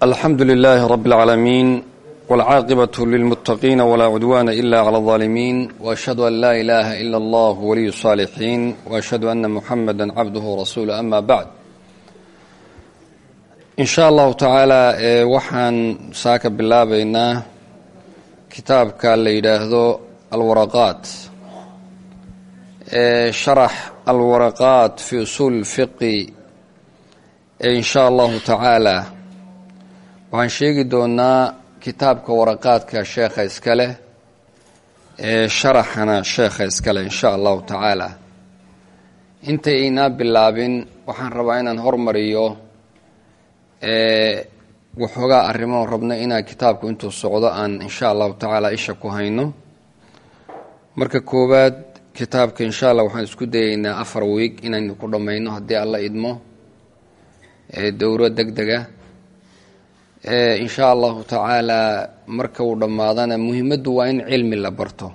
alxamdu lilaahi rabi اlcaalamiin wاlcaaqibaة lilmuttaqiina wlaa cudwaana ila clى اظaalimiin washhadu an laa ilaaha ila allah waliyu الصaalixiin washhadu ana muxamada cabduhu rasuulu ama bacd in sha allahu tacaala waxaan saaka bilaabaynaa kitaabka la yidhaahdo alwaraqaat sharax alwaraqaat fi usuul اlfiqi in sha allahu tacaala waxaan sheegi doonaa kitaabka waraqaadka sheekha iska leh ee sharaxana sheekha iska leh in sha allahu tacaala. Intay aynaa bilaabin waxaan rabaa inaan hormariyo waxoogaa arrimo rabno inaan kitaabku intuu socdo aan insha allahu tacaala isha ku hayno. Marka koowaad kitaabka insha allah waxaan isku dayeynaa afar wiig inaynu ku dhammayno haddii alla idmo dowro deg dega in sha allahu tacaala marka uu dhammaadana muhimaddu waa in cilmi la barto.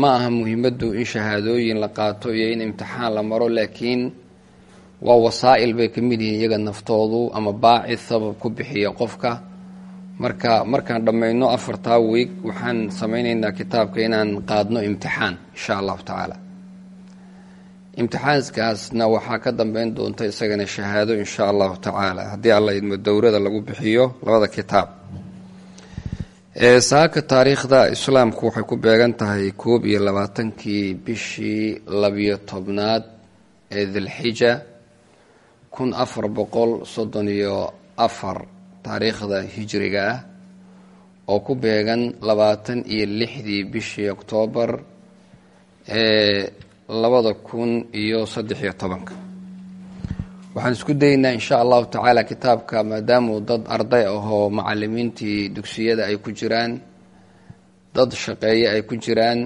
Ma aha muhimaddu in shahaadooyin la qaato iyo in imtixaan la maro laakiin waa wasaa'il bay ka mid yihiin iyaga naftoodu ama baacid sabab ku bixiya qofka. Marka markaan dhammayno afartaa wiig waxaan samaynaynaa kitaabka inaan qaadno imtixaan insha allahu tacaala imtixaankaasna waxaa ka dambeyn doonta isagana shahaado insha allahu tacaala. Haddii alla idmo dowrada lagu bixiyo labada kitaab. Saaka taariikhda islaamku waxay ku beegan tahay koob iyo labaatankii bishii labiyo tobnaad ee dilxija kun afar boqol soddon iyo afar taariikhda hijriga ah oo ku beegan labaatan iyo lixdii bishii oktoobar ee labada kun iyo saddex-iyo tobanka. Waxaan isku dayeynaa insha allahu tacaala kitaabka maadaamuu dad arday ahoo macalimiintii dugsiyada ay ku jiraan dad shaqeeye ay ku jiraan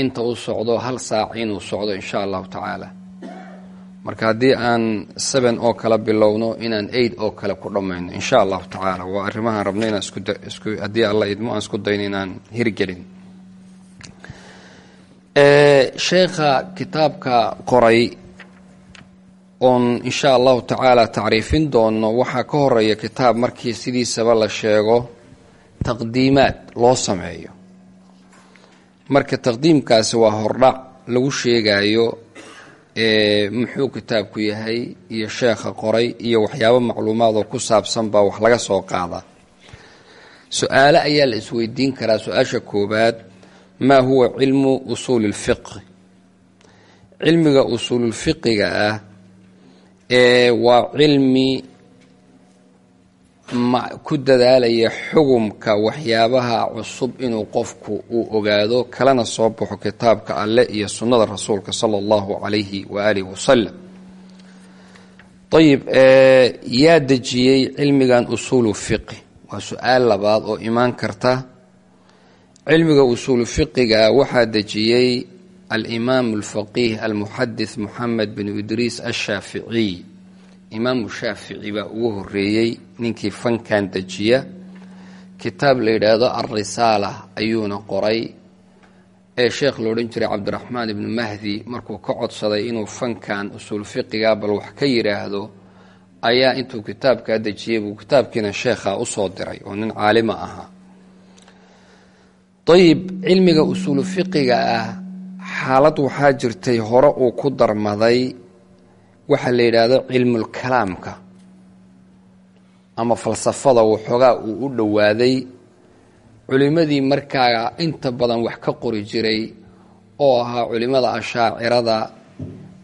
inta uu socdo hal saac inuu socdo insha allahu tacaala. Marka haddii aan seven oo kale bilowno inaan eight oo kale ku dhammayno insha allahu tacaala. Waa arrimahaan rabno inaan isku haddii alla idmo aan isku dayno inaan hirgelin sheekha kitaabka qoray oon insha allahu tacaala tacriifin doono waxaa ka horreeya kitaab markii sidiisaba la sheego taqdiimaad loo sameeyo. Marka taqdiimkaasi waa hordhac lagu sheegayo muxuu kitaabku yahay iyo sheekha qoray iyo waxyaabo macluumaad oo ku saabsan baa wax laga soo qaadaa su'aale ayaa la isweydiin karaa su'aasha koobaad maa huwa cilmu usuuli اlfiqi cilmiga usuululfiqiga ah ee waa cilmi ku dadaalaya xugumka waxyaabaha cusub inuu qofku uu ogaado kalena soo baxo kitaabka alleh iyo sunnada rasuulka sala allahu calayhi waaalihi wasalam ayib yaa dejiyey cilmigan usuulu fiqi waa su'aal labaad oo imaan karta cilmiga usuulu fiqiga waxaa dejiyey alimaamu alfaqiih almuxadis moxamed bin idriis ashaaficiy imaamu shaafici baa ugu horeeyey ninkii fankan dejiya. Kitaab la yidhaahdo alrisaala ayuuna qoray. Ee sheekh la odhan jiray cabdiraxmaan ibnu mahdi markuu ka codsaday inuu fankan usuul fiqiga bal wax ka yidhaahdo ayaa intuu kitaabkaa dejiyey buu kitaabkiina sheekha u soo diray oo nin caalima ahaa ayib cilmiga usuulu fiqiga ah xaalad waxaa jirtay hore uu ku darmaday waxaa la yidhaahdo cilmulkalaamka ama falsafada waxoogaa uu u dhowaaday culimmadii markaa inta badan wax ka qori jiray oo ahaa culimmada ashaacirada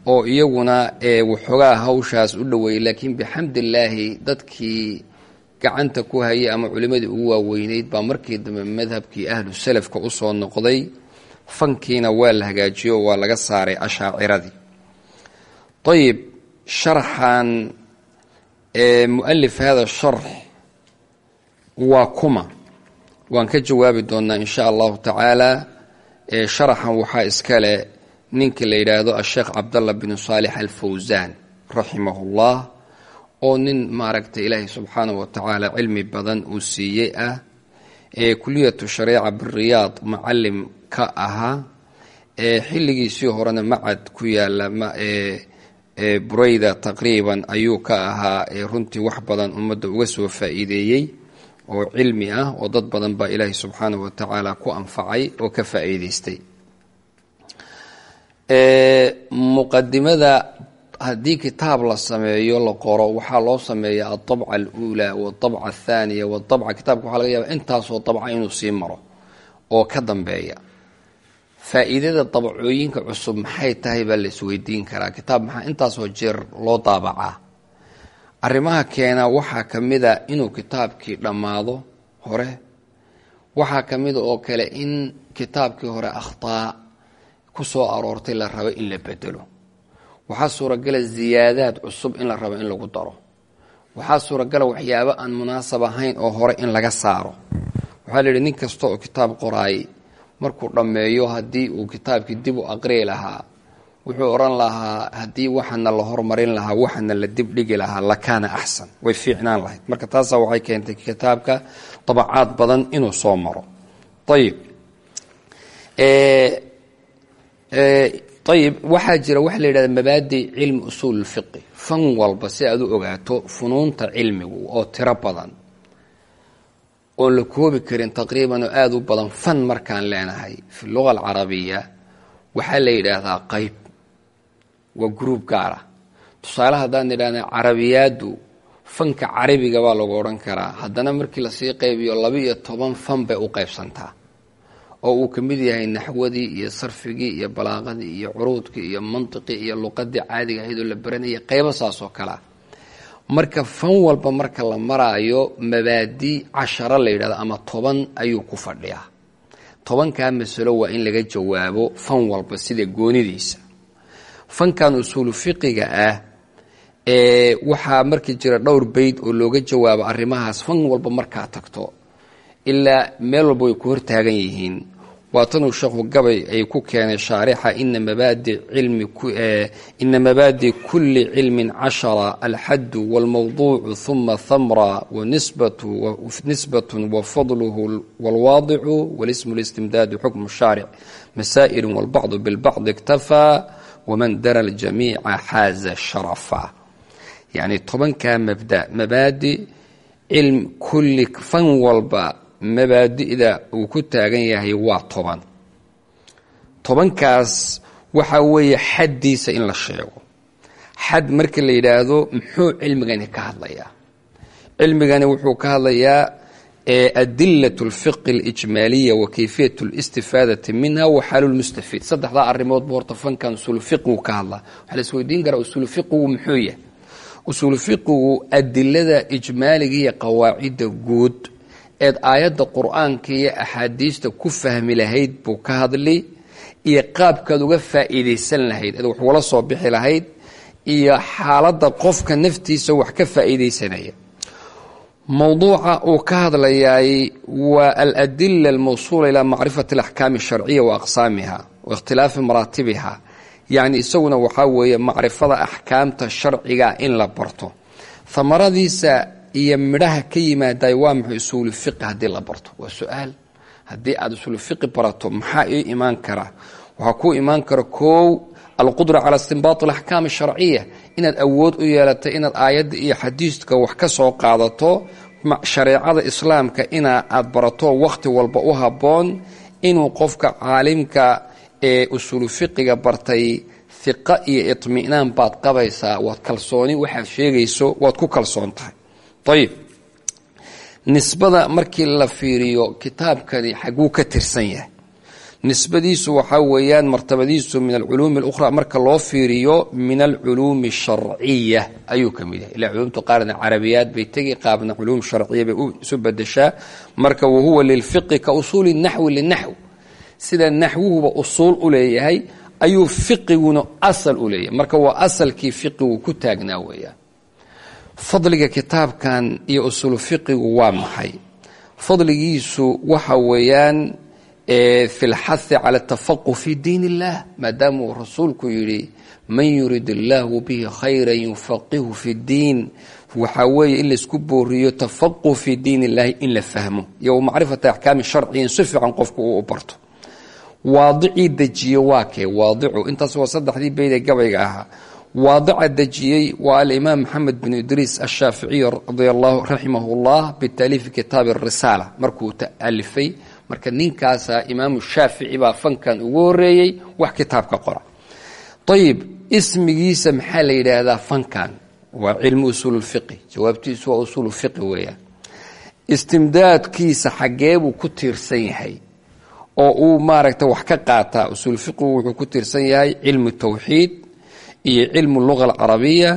oo iyaguna ee waxoogaa hawshaas u dhoweeyey laakiin bixamdillaahi dadkii gacanta ku hayay ama culimmadii ugu waaweyneyd baa markii dambe madhabkii ahlu salafka u soo noqday fankiina waa la hagaajiyo waa laga saaray ashaaciradii. Ayib sharxan mualif hada sharx waa kuma. Waan ka jawaabi doonaa in sha allahu tacaala sharaxan waxaa iskale ninka la yidhaahdo asheekh cabdallah bin saalix alfawsaan raximahullah oo nin maaragtay ilaahay subxaanahu wa tacaala cilmi badan uu siiyey ah ee kuliyatu shareeca biriyaad macalim ka ahaa ee xilligiisii horena macad ku yaalla burayda taqriiban ayuu ka ahaa runtii wax badan ummadda uga soo faa'iideeyey oo cilmi ah oo dad badan baa ilaahay subxaanahu wa tacaala ku anfacay oo ka faa'iideystay muqadimada haddii kitaab la sameeyo la qoro waxaa loo sameeyaa adabca aluulaa waadabca athaaniya waadabca kitaabka waxaa laga yaaba intaasoo dabca inuu sii maro oo ka dambeeya. Faa'iidada dabcooyinka cusub maxay tahay baa la isweydiin karaa. Kitaab maxaa intaasoo jeer loo daabacaa. Arrimaha keena waxaa ka mida inuu kitaabkii dhammaado hore waxaa ka mida oo kale in kitaabkii hore akhtaa ku soo aroortay la rabo in la bedelo waxaa suuragala ziyaadaad cusub in la rabo in lagu daro. Waxaa suuragala waxyaabo aan munaasab ahayn oo hore in laga saaro. Waxaa la yidhi nin kasta oo kitaab qoraay markuu dhammeeyo haddii uu kitaabkii dib u aqriyi lahaa wuxuu odhan lahaa haddii waxana la hormarin lahaa waxana la dibdhigi lahaa lakaana axsan way fiicnaan lahayd. Marka taasaa waxay keentay kitaabka dabacaad badan inuu soo maro. Ayib ayib waxaa jira waxa la yidhahda mabaadi cilmi usuul fiqi. Fan walba si aad u ogaato funuunta cilmigu oo tiro badan oon la koobi karin taqriiban oo aada u badan fan markaan leenahay. Fi luga alcarabiya waxaa la yidhaahdaa qayb. Waa gruub gaara tusaale haddaan idhahna carabiyaaddu fanka carabiga baa lagu odhan karaa. Haddana markii la sii qaybiyo laba iyo toban fan bay u qaybsantaa oo uu ka mid yahay naxwadii iyo sarfigii iyo balaaqadii iyo curuudkii iyo mantiqii iyo luqadii caadiga ahayd oo la baranayay qaybo saas oo kalea marka fan walba marka la maraayo mabaadi casharo la yidhahdo ama toban ayuu ku fadhiyaa. Tobankaa masalo waa in laga jawaabo fan walba sida goonidiisa. Fankan usuulu fiqiga ah ee waxaa markii jira dhowr beyd oo looga jawaabo arrimahaas fan walba markaa tagto ilaa meel walba way ku hortaagan yihiin waatanuu sheekhu gabay ay ku keenay shaarixa ina mabaadi kuli cilmin cashara alxaddu walmawduucu huma thamra wanisbatun wafadluhu walwaadicu walismu listimdaadu xukmu shaaric. Masaa'ilu walbacdu bilbacdi iktafaa waman dara ljamiica xaaza sharafa. Yacni tobankaa mabda mabaadi cilm kulli fan walba mabaadi'da uu ku taagan yahay waa toban tobankaas waxaa weeye xaddiisa in la sheego xad marka la yidhaahdo muxuu cilmigani ka hadlayaa cilmigani wuxuu ka hadlayaa adilat اlfiqi اlijmaaliya wa kayfiyat اlistifaadati minha wa xaalu lmustafiid saddexdaa arrimoodba horta fankan usuulu fiqigu ka hadlaa waxaa la isweydiin karaa usuulu fiqigu muxuu yahay usuulu fiqigu adilada ijmaaliga iyo qawaacidda guud eed aayadda qur'aanka iyo axaadiista ku fahmi lahayd buu ka hadli iyo qaabkaad uga faa'iidaysan lahayd eed wax ugala soo bixi lahayd iyo xaaladda qofka naftiisa wax ka faa'iidaysanaya mowduuca uu ka hadlayaay waa aladila almawsuula ilaa macrifati alaxkaami asharciya wa aqsaamiha wa ikhtilaafi maraatibiha yacni isaguna waxaa weeye macrifada axkaamta sharciga in la barto. Hamaradiisa iyo midhaha ka yimaadaay waa maxay usuulu fiqi haddii la barto? Waa su'aal. Haddii aada usuulu barato maxaa ii imaan kara? Waxaa kuu imaan kara koow alqudra cala istinbaat alaxkaam asharciya inaad awood u yeelatay inaad aayadda iyo xadiiska wax ka soo qaadato shareecada islaamka ina aad barato wakhti walba u habboon inuu qofka caalimka ee usuulu fiqiga bartay hiqa iyo itmi'naan baad qabaysaa waad kalsooni waxaad sheegayso waad ku kalsoon tahay ayib nisbada markii la fiiriyo kitaabkani xaguu ka tirsan yahay. Nisbadiisu waxaa weeyaan martabadiisu min alculuumi alukhra marka loo fiiriyo min alculuumi asharciya ayuu ka mid yahay. Ilaa culumtu qaarna carabiyaad bay tegi qaabna culuum sharciya bay isu bedeshaa marka wahuwa lilfiqi ka usuuli naxwi linaxw. Sida naxwuhuba usuul u leeyahay ayuu fiqiguna asal u leeyahay. Marka waa asalkii fiqigu ku taagnaa weeyaan fadliga kitaabkan iyo usuulu fiqigu waa maxay? Fadligiisu waxa weeyaan fi lxahi cala atafaqu fi diin illah maadaama uu rasuulku yidhi man yurid illaahu bihi khayra yufaqihu fi ddiin waxaa weeye in laysku booriyo tafaqu fi diin illahi in la fahmo iyo macrifata axkaami sharciyin si fiican qofku uu u barto. Waadicii dejiye waa kee? Waadicu. Intaas waa saddexdii beydee gabayga ahaa waadica dejiyey waa alimaam maxamed bin idriis ashaaficiy raximah llah bitaaliifi kitaabi risaala markuu alifay marka ninkaasaa imaamu shaafici baa fankan ugu horeeyey wax kitaab ka qora. Ayib ismigiisa maxaa la yidhaahdaa fankan? Waa cilmu usuul jawaabtiisu waa usuul weeyaan. Istimdaadkiisa xaggee buu ku tiirsan yahay oo uu maaragta wax ka qaataa. Usuul wuxuu ku tiirsan yahay cilmu tawxiid iyo cilmu luga alcarabiya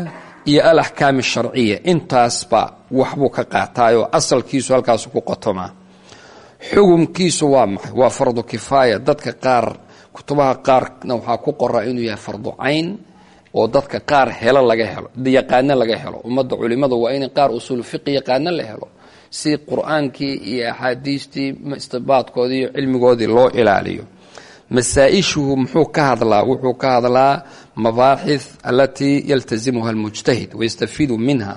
iyo alaxkaam asharciya intaasba waxbuu ka qaataayoo asalkiisu halkaasu ku qotomaa xugumkiisu waa maxay? Waa fardu kifaaya. Dadka qaar kutubaha qaarna waxaa ku qoraa inuu yahay fardu cayn oo dadka qaar helo laga helo yaqaano laga helo. Ummadda culimada waa in qaar usuul fiqi yaqaano la helo. Si qur'aankii iyo axaadiistii istibaadkoodii iyo cilmigoodii loo ilaaliyo. Masaa-ishuhu muxuu ka hadlaa? Wuxuu ka hadlaa mabaaxith alatii yaltazimuha almujtahid wayastafiidu minha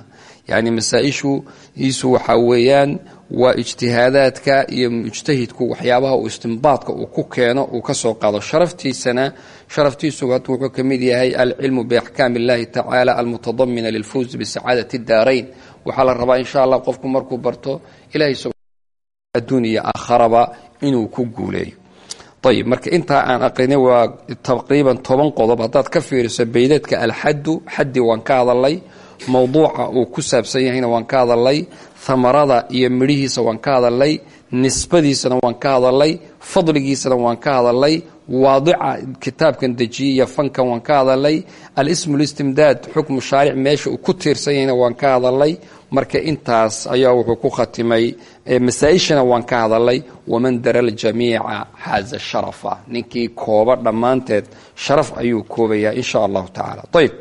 yacni masaa-ishu iisu waxaa weeyaan waa ijtihaadaadka iyo mujtahidku waxyaabaha uu istimbaadka uu ku keeno uu ka soo qaado sharaftiisana sharaftiisu wuxuu ka mid yahay alcilmu biaxkaami illahi tacaala almutadamina lilfawz bisacaadati daarayn waxaa la rabaa insha allah qofku markuu barto ilahay adduun iyo inuu ku guuleeyo ayib marka intaa aan aqrinay waa taqriiban toban qodob. Haddaad ka fiiriso beydadka alxaddu xaddi waan ka hadalay mowduuca uu ku saabsan yahayna waan ka hadalay hamarada iyo midhihiisa waan ka hadalay nisbadiisana waan ka hadalay fadligiisana waan ka hadalay waadica kitaabkan dejiyey iyo fankan waan ka hadalay alismu listimdaad xukmu shaaric meesha uu ku tiirsan yahayna waan ka hadalay marka intaas ayaa wuxuu ku khatimay masaa-ishana waan ka hadalay waman dara ljamiica xaaza sharafa. Ninkii kooba dhammaanteed sharaf ayuu koobayaa insha allahu tacaala. Ayb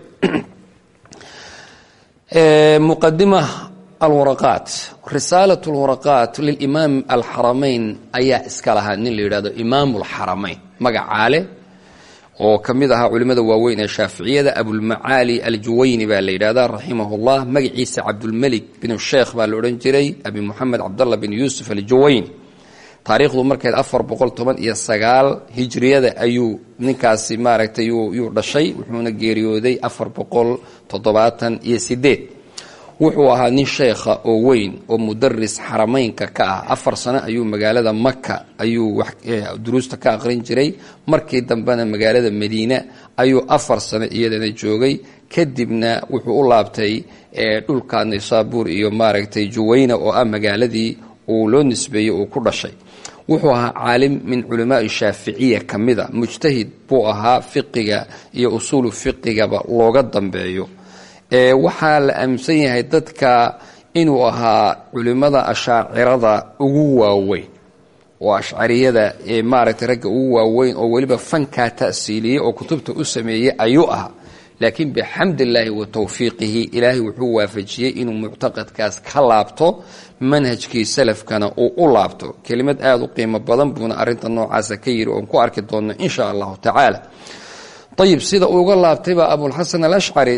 muqadima alwaraqaat. Risaalat lwaraqaat lilimaam alxaramayn ayaa iska lahaa nin la yidhahdo imaam lxaramayn magacaa oo ka mid ahaa culimmada waaweyn ee shaaficiyada abulmacaali aljuwayni baa la yidhahda raximah llah magaciisa cabdulmelik bin sheekh baa la odhan jiray abi moxamed cabdallah bin yuusuf aljuwayni. Taariikhdu markeed afar boqol toban iyo sagaal hijriyada ayuu ninkaasi maaragtay yuu dhashay wuxuuna geeriyooday afar boqol toddobaatan iyo sideed wuxuu ahaa nin sheekha oo weyn oo mudaris xarameynka ka ah. Afar sano ayuu magaalada maka ayuu duruusta ka aqrin jiray. Markii dambena magaalada madiine ayuu afar sano iyadana joogay. Kadibna wuxuu u laabtay dhulka naysaabuur iyo maaragtay juwayna oo ah magaaladii uu loo nisbeeyey uu ku dhashay. Wuxuu ahaa caalim min culamaai shaaficiya ka mida mujtahid buu ahaa fiqiga iyo usuulu fiqigaba looga dambeeyo waxaa la aaminsan yahay dadka inuu ahaa culimmada ashaacirada ugu waaweyn. Oo ashcariyada ee maaragtay ragga ugu waaweyn oo weliba fankaa ta'siiliyey oo kutubta u sameeyey ayuu ahaa. Laakiin bixamdillaahi wa towfiiqihi ilaahay wuxuu waafajiyey inuu muctaqadkaas ka laabto manhajkii salafkana uu u laabto. Kelimad aada u qiimo badan buuna arrinta noocaasa ka yiri oon ku arki doonno insha allahu tacaala ayib sida uga laabtayba abulxasan alashcari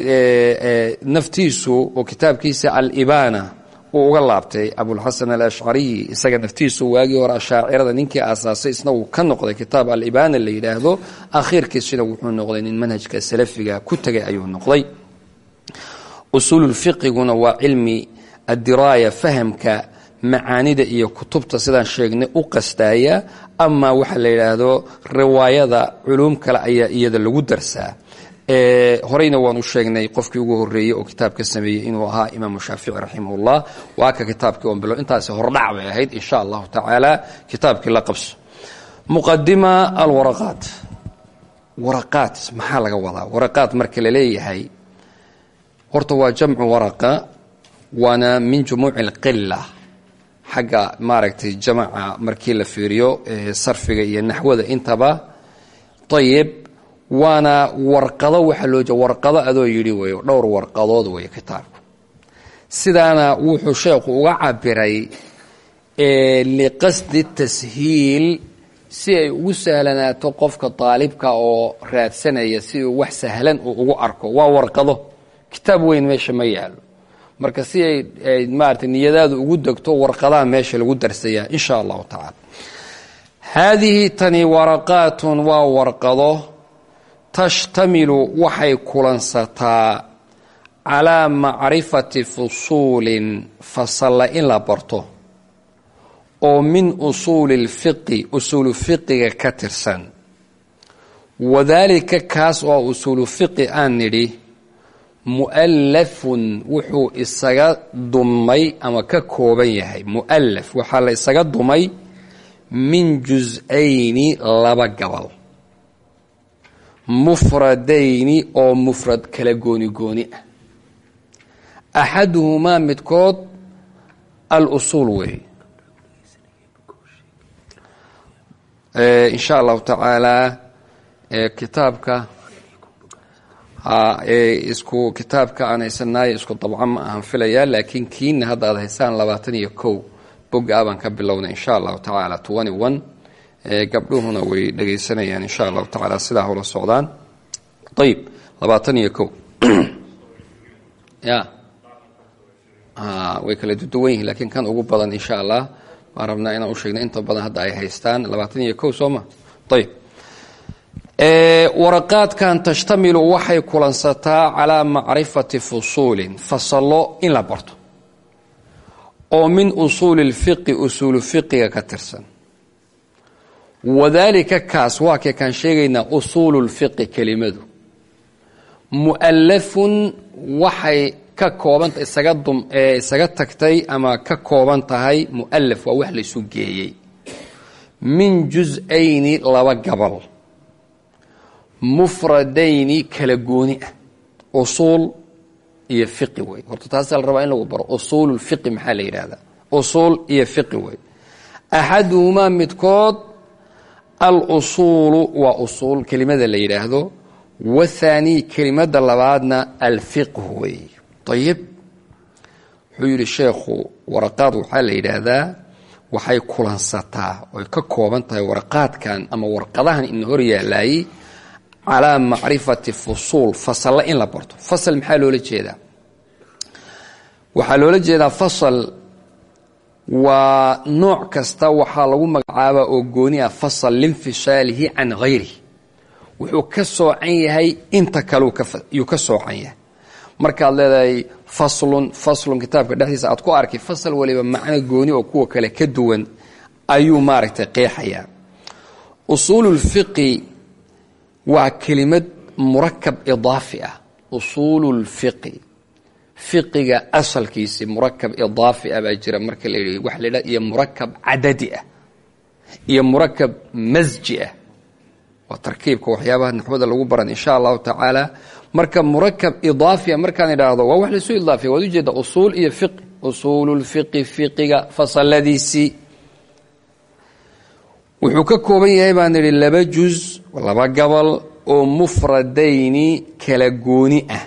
naftiisu oo kitaabkiisa alibana uu uga laabtay. Abulxasan alashcariyi isaga naftiisu waagii hore ashaacirada ninkii aasaasay isna uu ka noqday kitaab alibana la yidhaahdo. Akhiirkiisina wuxuu noqday nin manhajka salafiga ku tegay ayuu noqday. Usuululfiqiguna waa cilmi adiraaya fahamka macaanida iyo kutubta sidaan sheegnay u qastaaya amaa waxa la yidhaahdo riwaayada culuum kale ayaa iyada lagu darsaa. Horeyna waanu sheegnay qofkii ugu horeeyey oo kitaab ka sameeyey inuu ahaa imaamu shaafici raximahullah. Waa ka kitaabkii on bilo intaasi hordhac bay ahayd insha allahu tacaala kitaabkii la qabso. Muqadima alwaraqaat. Waraqaat maxaa laga wadaa? Waraqaat marka la leeyahay horta waa jamcu waraqa waana min jumuuci alqila xagga maaragtay jamaca markii la fiiriyo sarfiga iyo naxwada intaba ayib waana warqado waxaa loo warqado adoo yidhi weyo dhowr warqadood weeye kitaabku. Sidaana wuxuu sheekhu uga cabiray liqasdi tashiil si ay ugu sahlanaato qofka daalibka oo raadsanaya si uu wax sahlan uu ugu arko. Waa warqado. Kitaab weyn meesha ma yaalo marka si ay maarata niyadaadu ugu degto warqadaha meesha lagu darsayaa in sha allahu tacaala. Haadihi tani waraqaatun waa warqado tashtamilu waxay kulansataa calaa macrifati fusuulin fasalla in la barto oo min usuuli lfiqi usuulu fiqiga ka tirsan. Wadaalika kaas oo usuulu fiqi aan nidhi mu'allafun wuxuu isaga dumay ama ka kooban yahay. Mu'allaf waxaa la isaga dumay min jus-ayni laba gabal. Mufradayni oo mufrad kala gooni gooni ah. Axaduhumaa midkood al-usuul weey. In sha allahu tacaala kitaabka isku kitaabka aan isku dabco ma ahan filayaa laakiin kiina hadda aad haysaan labaatan iyo kow boga baan ka bilownay in sha allahu tacaala twenty one gabdhuhuna way dhegaysanayaan in sha allahu tacaala sidaa hula socdaan. Ayib labaatan iyo kow. Ya. Way kala duduwan yihiin lakiin kan ugu badan in sha allah baan rabnaa inaan u sheegna inta badan hadda ay haystaan labaatan iyo kow soo ma? Ayib waraqaadkan tashtamilu waxay kulansataa calaa macrifati fusuulin fasallo in la barto. Oo min usuuli lfiqi usuulu fiqiga ka tirsan. Wadaalika kaas waa kee kaan sheegaynaa usuulu lfiqi kelimadu. Mu'allafun waxay ka koobanta isaga dum isaga tagtay ama ka kooban tahay mu'allaf waa wax laysu geeyey. Min jus-ayni laba gabal mufradayni kala gooni ah. Usuul iyo fiqi wey horta taasaa la rabaa in lagu baro. Usuulu lfiqi maxaa la yidhahdaa usuul iyo fiqi wey axaduhumaa midkood al-usuulu waa usuul. Kelimada la yidhaahdo wathaanii kelimada labaadna alfiqhu wey ayib wuxuu yidhi sheekhu waraqaad waxaa la yidhaahdaa waxay kulansataa oy ka kooban tahay waraqaadkan ama warqadahan ina hor yaalaayey calaa macrifati fusuul fasalla in la barto. Fasal maxaa loola jeedaa? Waxaa loola jeedaa fasal waa nooc kasta waxaa lagu magacaabaa oo gooni ah fasal linfishaalihi can hayrihi wuxuu ka soocan yahay inta kale yuu ka soocan yahay. Markaad leedahay faslun faslun kitaabka dhexdiisa aad ku arkay fasal waliba macno gooni oo kuwa kale ka duwan ayuu maaragtay qeexayaa. Usuululfiqi waa kelimad murakab idaafi ah. Usuululfiqi fiqiga asalkiisi murakab idaafi ah baa jira marka la yidhi waxa la yidhaha iyo murakab cadadi ah iyo murakab masji ah. Waa tarkiibka waxyaabaha naxwada lagu baran insha allahu tacaala. Marka murakab idaafiya markaan idhaahdo waa wax laysu idaafiya waad ujeeda usuul iyo fiqi. Usuululfiqi fiqiga fasaladiisii wuxuu ka kooban yahay baan idhi laba juz laba gabal oo mufradayni kala gooni ah.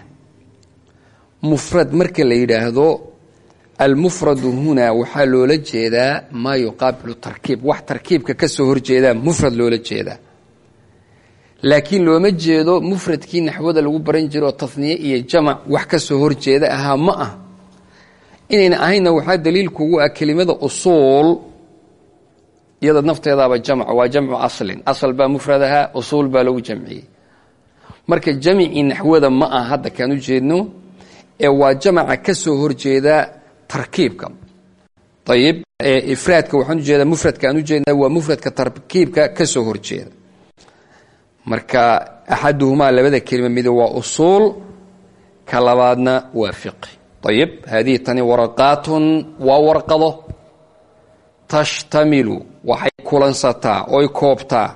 Mufrad marka la yidhaahdo almufradu hunaa waxaa loola jeedaa maa yuqaabilu tarkiib. Wax tarkiibka ka soo horjeedaa mufrad loola jeedaa. Laakiin looma jeedo mufradkii naxwada lagu baran jiro oo taniye iyo jamac wax ka soo horjeeda ahaa ma ah. Inayna ahaynna waxaa daliil kugu ah kelimada usuul iyada nafteedaaba jamc waa jamcu aslin. Asal baa mufrad usuul baa lagu jamciyey. Marka jamcii naxwada ma ah hadda kaan u jeedno ee waa jamaca ka horjeeda tarkiibka. Ayib ifraadka waxaan u jeedaa mufradka ujeedna waa mufradka tarkiibka ka horjeeda. Marka axaduhumaa labada kelima mid waa usuul ka labaadna waa fiqi ayib haadihi tani waraqaatun waa warqado tashtamilu waxay kulansataa oy koobtaa.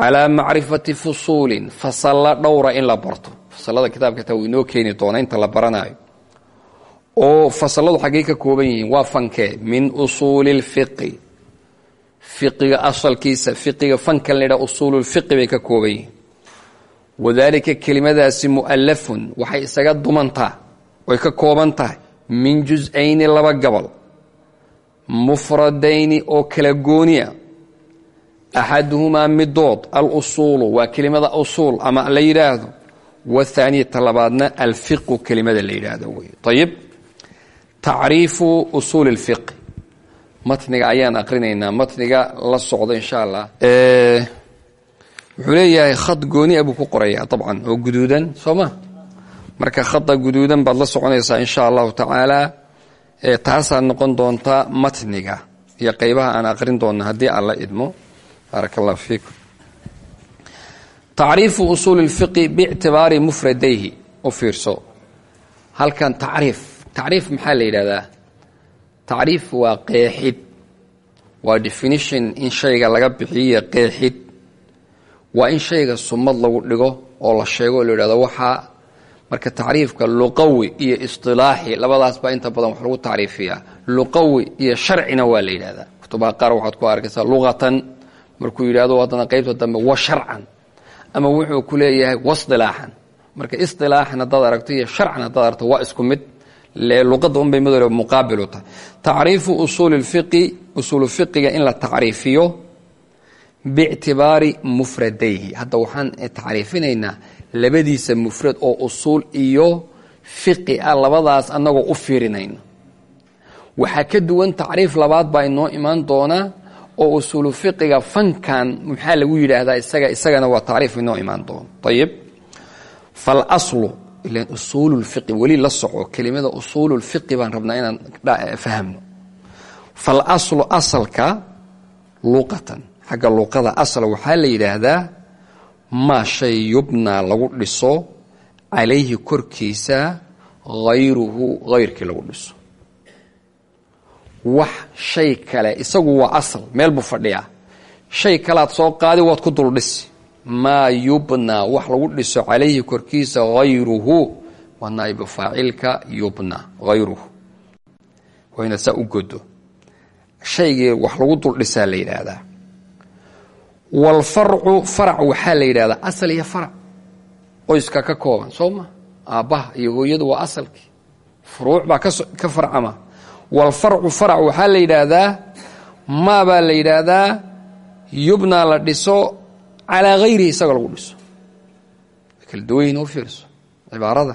Calaa macrifati fusuulin fasalla dhowra in la barto. Fasalada kitaabka taa inoo keeni doona inta la baranayo oo fasaladu xaggay ka kooban yihiin waa fankee min usuuli lfiqi fiqiga asalkiisa fiqiga fankan la ydhaha usuululfiqi bay ka kooban yihiin. Wadaalika kelimadaasi mu'allafun waxay isaga dumantaa way ka kooban tahay min jus-ayni laba gabal mufradayni oo kala gooniya. Axaduhumaa midood alusuulu waa kelimada usuul ama la yidhaahdo wathaaniyata labaadna alfiqu kelimada la yidhaahdo wey ayib tacriifu usuuli lfiqi matniga ayaan aqrinaynaa. Matniga la socda insha allah wuxuu leeyahay khad gooni a buu ku qorayaa dabcan oo guduudan soo ma? Marka khada guduudan baad la soconaysaa insha allahu tacaala taasaa noqon doonta matniga iyo qeybaha aan aqrin doona haddii aan la idmo. Baaraka allahu fiikum. Tacriifu usuuli اlfiqi biictibaari mufradayhi. U fiirso. Halkan tacriif. Tacriif maxaa la yidhahdaa? Tacriif waa qeexid. Waa definition in shayga laga bixiye qeexid. Waa in shayga sumad lagu dhigo oo la sheego o la yidhahdo waxaa marka tacriifka luqawi iyo isilaaxi labadaas baa inta badan wax lagu tacriifiyaa. Luqawi iyo sharcina waa la yidhahdaa kutubaha qaar waxaad ku arkaysaa luqatan markuu yidhahdo haddana qaybta dambe wa sharcan. Ama wuxuu ku leeyahay wasilaaxan marka isilaaxan haddaad aragto iyo sharcan haddaad aragto waa isku mid. Luqadda unbay mid waliba muqaabilu tahay. Tacriifu usuuli lfiqi usuulu fiqiga in la tacriifiyo biictibaari mufradayhi. Hadda waxaan tacriifinaynaa labadiisa mufrad oo usuul iyo fiqi ah labadaas annagoo u fiirinayno. Waxaa ka duwan tacriif labaad baa inoo imaan doonaa oo usuulu fiqiga fankan maxaa lagu yidhaahdaa isaga isagana waa tacriif inoo imaan doono ayib falaslu ilan usuulu lfiqi weli la soco kelimada usuulu lfiqi baan rabnaa inaan fahamno falaslu asalka luqatan xagga luqada asal waxaa la yidhaahdaa maa shay yubnaa lagu dhiso calayhi korkiisa hayruhu hayrkii lagu dhiso. Wax shay kale isagu waa asal meel buu fadhiyaa. Shay kalead soo qaadi waad ku dul dhisi. Maa yubnaa wax lagu dhiso calayhi korkiisa hayruhu waa naaibu faacilka yubna hayruhu waa saa u godo. Shaygii wax lagu dul dhisaa la yidhaahdaa walfarcu farac waxaa la yidhahdaa asal iyo farac. Qoyska ka kooban soo ma? Aabbaha iyo hooyadu waa asalkii furuuc baa ka farcama. Walfarcu farac waxaa la yidhaahdaa maa baa la yidhaahdaa yubnaa la dhiso calaa hayrihi isagoo lagu dhiso. Kala duwanyihin u fiirso cibaarada.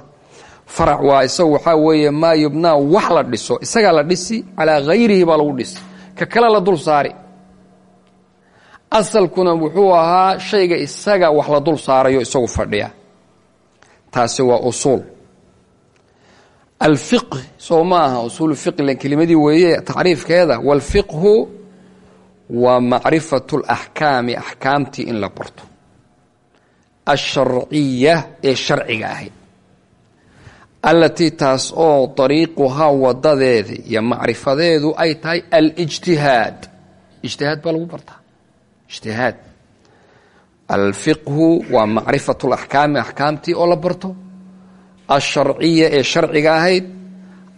Farac waa isagu waxaa weeye maa yubnaa wax la dhiso isagaa la dhisi calaa hayrihi baa lagu dhisi. Ka kale la dul saari asalkuna wuxuu ahaa shayga isaga wax la dul saarayo isagu fadhiya. Taasi waa usuul. Alfiqh soo ma aha usuulu fiqhi kelimadii weeye tacriifkeeda walfiqhu waa macrifatu laxkaami axkaamtii in la barto alsharciya ee sharciga ahayd allatii taas oo dariiquhaa wadadeedi iyo macrifadeedu ay tahay alijtihaad. Ijtihaad baa lagu bartaa ijtihaad alfiqhu waa macrifatu laxkaami axkaamtii oo la barto alsharciya ee sharciga ahayd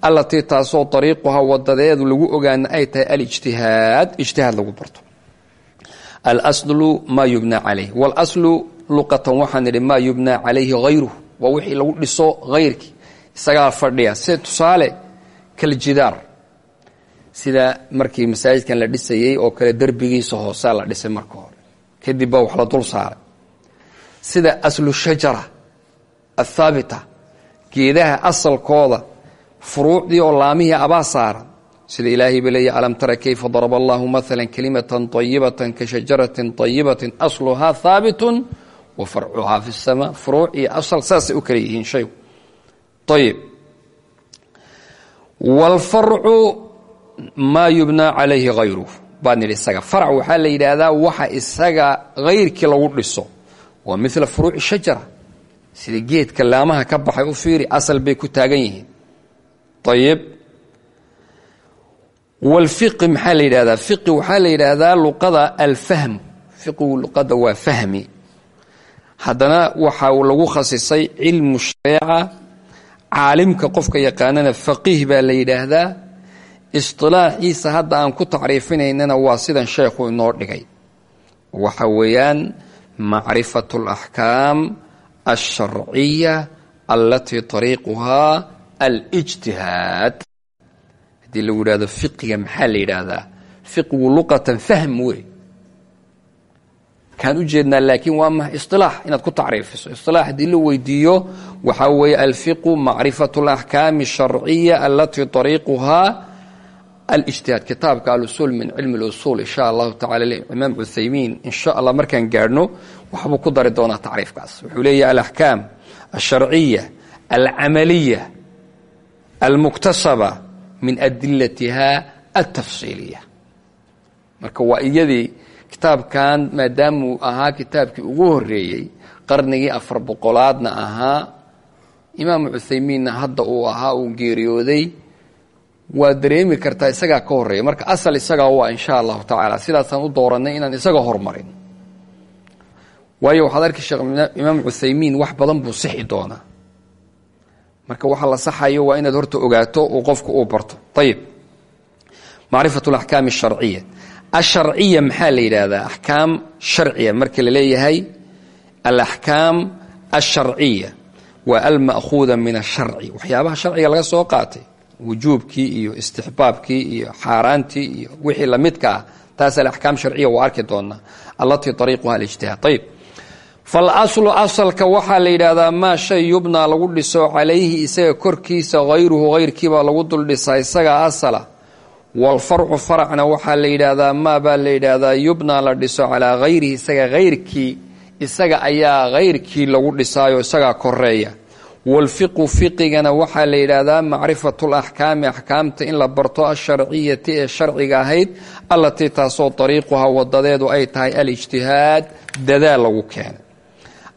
allatii taasoo dariiquhaa wadadeedu lagu ogaana ay tahay alijtihaad ijtihaad lagu barto. Alslu maa yubnaa calayh wاlaslu luqatan waxaan idhi maa yubnaa calayhi hayruh waa wixii lagu dhiso hayrkii isagaa fadhiya. Sida tusaale kaljidaar sida markii masaajidkan la dhisayey oo kale derbigiisa hoosaa la dhisay marka hore. Kadib baa wax la dul saaray. Sida aslu shajara athaabita geedaha asalkooda furuucdii oo laamihii abaa saaran. Sida ilaahay ba leeya alam tara kayfa daraba allahu maala kalimatan ayibatan ka shajaratin ayibatin asluhaa haabitun wa farcuhaa fi اsamaa furuuc iyo asal saasay u kala yihiin shaygu. Ayib wاlfarcu maa yubnaa calayhi hayruh baan isaga farc waxaa la yidhaahdaa waxa isaga hayrkii lagu dhiso. Waa mila furuuci shajara. Sida geedka ka baxay u fiiri asal bay ku taagan yihiin. Ayib wlfiqi maxaa la yidhahdaa fiqi waxaa la yidhaahdaa luqada alfahmu fiqigu luqada waa fahmi. Haddana waxa lagu khasisay cilmu shareeca caalimka qofka yaqaanana faqiih baa la yidhaahdaa isilaaxiisa hadda aan ku tacriifinaynana waa sidan sheekhu inoo dhigay waxa weeyaan macrifat اlaxkaam alsharciya alatii طariiquhaa alijtihaad haddii lagu yidhahdo fiqiga maxaa la yidhaahdaa fiqigu luqatan fahm wey kaan u jeednaa laakiin waa ma isilaax inaad ku tacriifiso isilaax haddii la weydiiyo waxaa weeye alfiqu macrifatu اlaxkaami الsharciya alatii طariiquhaa alijtihaad kitaabka alusuul min cilmi اlusuul insha allahu tacala imaam cuthaymiin insha allah markaan gaadhno waxbuu ku dari doonaa tacriifkaas. Wuxuu leeyahy alaxkaam alsharciya alcamaliya almuktasaba min adilatiha altafsiiliya marka waa iyadii kitaabkan maadaamuu ahaa kitaabkii ugu horeeyey qarnigii afar boqolaadna ahaa imaamu cuthaymiinna hadda uu ahaa uu geeriyooday waa dareemi kartaa isagaa ka horreeya marka asal isagaa waa insha allahu tacaala sidaasaan u dooranay inaan isaga hormarin waayo waxaad arki sheekh imaam cuthaymiin wax badan buu sixi doonaa. Marka waxa la saxayo waa inaad horta ogaato uu qofku uu barto. Ayib macrifat alaxkaam asharciya asharciya maxaa la yidhaahdaa? Axkaam sharciya marka la leeyahay alaxkaam alsharciya waa alma'khuuda min asharci waxyaabaha sharciga laga soo qaatay wujuubkii iyo istixbaabkii iyo xaaraantii iyo wixii lamidka ah taas alaxkaam sharciya waa arki doonaa. Allatii ariiquha alijtihaad. Ayib falaslu asalka waxaa la yidhaahdaa maa shay yubnaa lagu dhiso calayhi isaga korkiisa hayruhu hayrkiibaa lagu dul dhisaa isaga asala. Walfarcu faracna waxaa la yidhaahdaa maa baa la yidhaahdaa yubnaa la dhiso calaa hayrihi isaga hayrkii isaga ayaa hayrkii lagu dhisaayo isagaa koreeya walfiqu fiqigana waxaa la yidhaahdaa macrifatu laxkaami axkaamta in la barto asharciyati ee sharciga ahayd allatii taasoo ariiquha wadadeedu ay tahay alijtihaad dadaal lagu keenay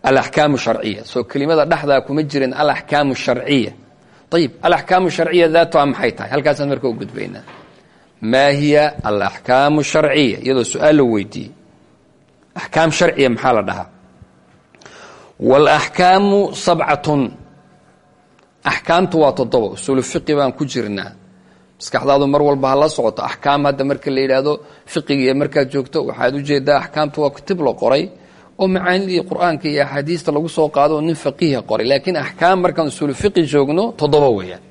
alaxkaamu sharciya soo kelimada dhexdaa kuma jirin alaxkaamu sharciya ayib alaxkaamu sharciya daatuha maxay tahay halkaasaan marka u gudbaynaa maa hiya alaxkaamu sharciya iyadoo su'aal la weydiiyey axkaam axkaamtu waa toddoba usuulu fiqi baan ku jirnaa. Maskaxdaadu mar walba ha la socoto axkaam hadda marka la yidhaahdo fiqigiiyo markaad joogto waxaad u jeedaa axkaamtu waa kutib la qoray oo macaanidii qur'aanka iyo axaadiista lagu soo qaado nin faqiiha qoray. Laakiin axkaam markaan usuulu fiqi joogno toddoba weeyaan.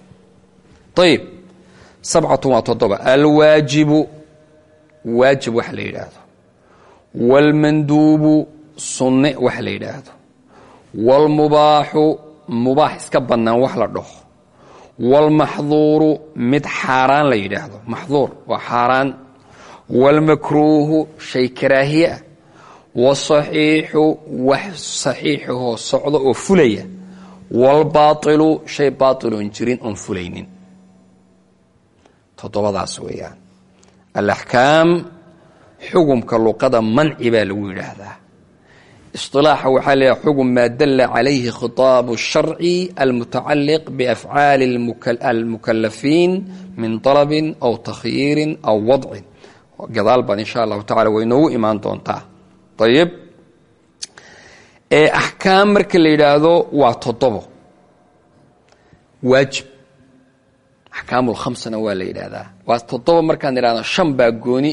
Ayib sabcatun waa toddoba. Alwaajibu waajib wax la yidhaahdo. Waalmanduubu sunne wax la yidhaahdo. Waalmubaaxu mubaax iska bannaan wax la dhaho. Waalmaxduuru mid xaaraan la yidhaahdo. Maxduur waa xaaraan. Waalmakruuhu shay karaahiye ah wasaxiixu wax saxiixahoo socdo oo fulaya. Waalbaailu shay baailoon jirin oon fulaynin. Toddobadaas weeyaan. Alaxkaam xugumka luqada manci baa lagu yidhaahdaa isilaaxa waxaa leeyahay xugum maa dalla calayhi khitaabu sharci almutacaliq biafcaali almukalafiin min dalabin aw takhyiirin aw wadcin. Gadaal baad insha allahu tacala way noogu imaan doontaa. Ayib axkaam marka la yidhaahdo waa toddobo. Waajib. Axkaamu lkhamsana waa la yidhaahdaa. Waa toddoba markaan idhahdo shan baa gooni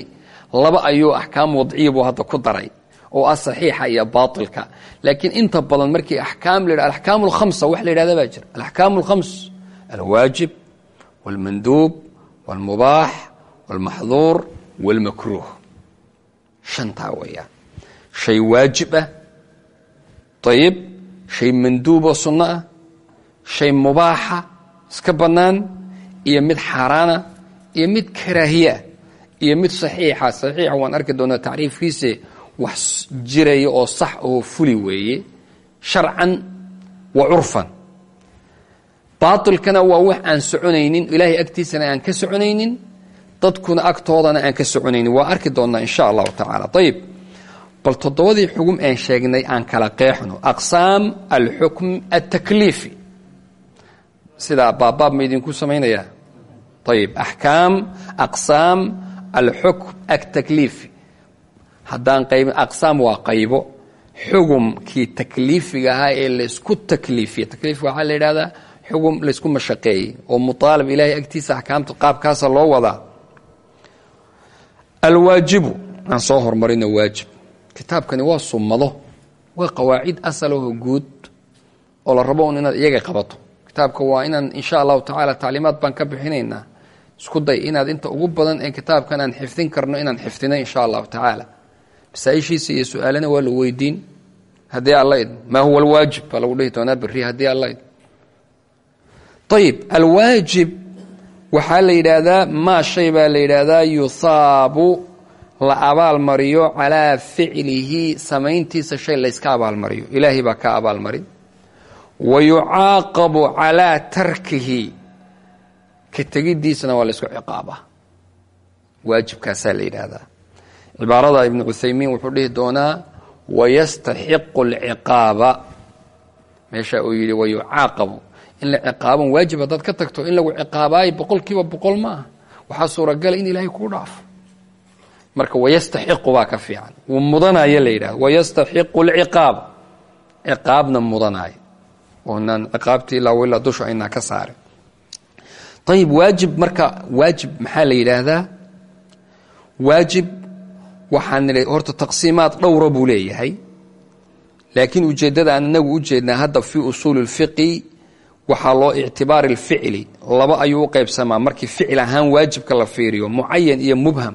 laba ayuu axkaam wadciya buu hadda ku daray oo ah saxiixa iyo baatilka. Laakiin inta badan markii axkaam la yidhahdo axkaam lkhamsa wax la yidhahda baa jira. Alaxkaam alkhams alwaajib waalmanduub waalmubaax waalmaxduur waalmakruuh shantaa weeyaan. Shay waajib ah ayib shay manduuboo sunno ah shay mubaaxa iska bannaan iyo mid xaaraana iyo mid karaahiyeah iyo mid saxiixa. Saxiixa waan arki doonaa tacriifkiise wax jiraya oo sax oo fuli weeye sharcan wa curfan. Baatilkana waa wax aan soconaynin ilaahay agtiisana aan ka soconaynin dadkuna agtoodana aan ka soconaynin. Waa arki doonnaa insha allahu tacaala. Ayib bal toddobadii xugum aan sheegnay aan kala qeexno. Aqsaam alxukm altakliifi sidaa baabbaab ma idinku samaynayaa? Ayib axkaam aqsaam alxukm altakliifi haddaan qayb aqsaam waa qaybo. Xugumkii takliifiga ahaa ee laysku takliifiye takliifka waxaa la yidhahdaa xugum laysku mashaqeeyey oo muaalab ilaahay agtiisa axkaamta qaabkaasa loo wadaa alwaajibu aan soo hormarino waajib. Kitaabkani waa summado waa qawaacid asalaho guud oo la rabo un inaad iyaga qabato. Kitaabka waa inaan insha allahu tacaala tacliimaad baan ka bixinaynaa. Isku day inaad inta ugu badan ee kitaabkan aan xifdin karno inaan xifdino insha allahu tacaala masaaishiisa iyo su'aalana waa la weydiin. Haddii alla idmo maa huwa alwaajib? Baa lagu dhihi doonaa beri haddii alla idmo ayib alwaajib waxaa la yidhaahdaa maa shay baa la yidhaahdaa yuhaabu la abaalmariyo calaa ficlihi samayntiisa shay layska abaalmariyo. Ilaahay baa ka abaalmarin. Wa yucaaqabu calaa tarkihi. Ka tegiddiisana waa laysku ciqaabaa. Waajibkaasaa la yidhaahdaa cibaarada ibnu cuthaymiin wuxuu dhihi doonaa wayastaxiqu alciqaaba. Meesha uu yidhi wayucaaqabu. In la ciqaaban waajib haddaad ka tagto in lagu ciqaabaayo boqol kiiba boqol ma aha. Waxaa suuragala in ilaahay kuu dhaafo. Marka wayastaxiqu baa ka fiican. Wuu mudanaya la yidhahdo wayastaxiqu alciqaaba ciqaabna mudanaayo oonaan ciqaabtii ilaa ilaa dusha aynaa ka saarin. Ayib waajib marka waajib maxaa la waajib waxaan nidhi horta taqsiimaad dhowra buu leeyahay. Laakiin ujeeddada aan inagu u jeednaa hadda fii usuuli اlfiqi waxaa loo ictibaari اlficli laba ayuu u qaybsamaa. Markii ficil ahaan waajibka la fiiriyo mucayan iyo mubham.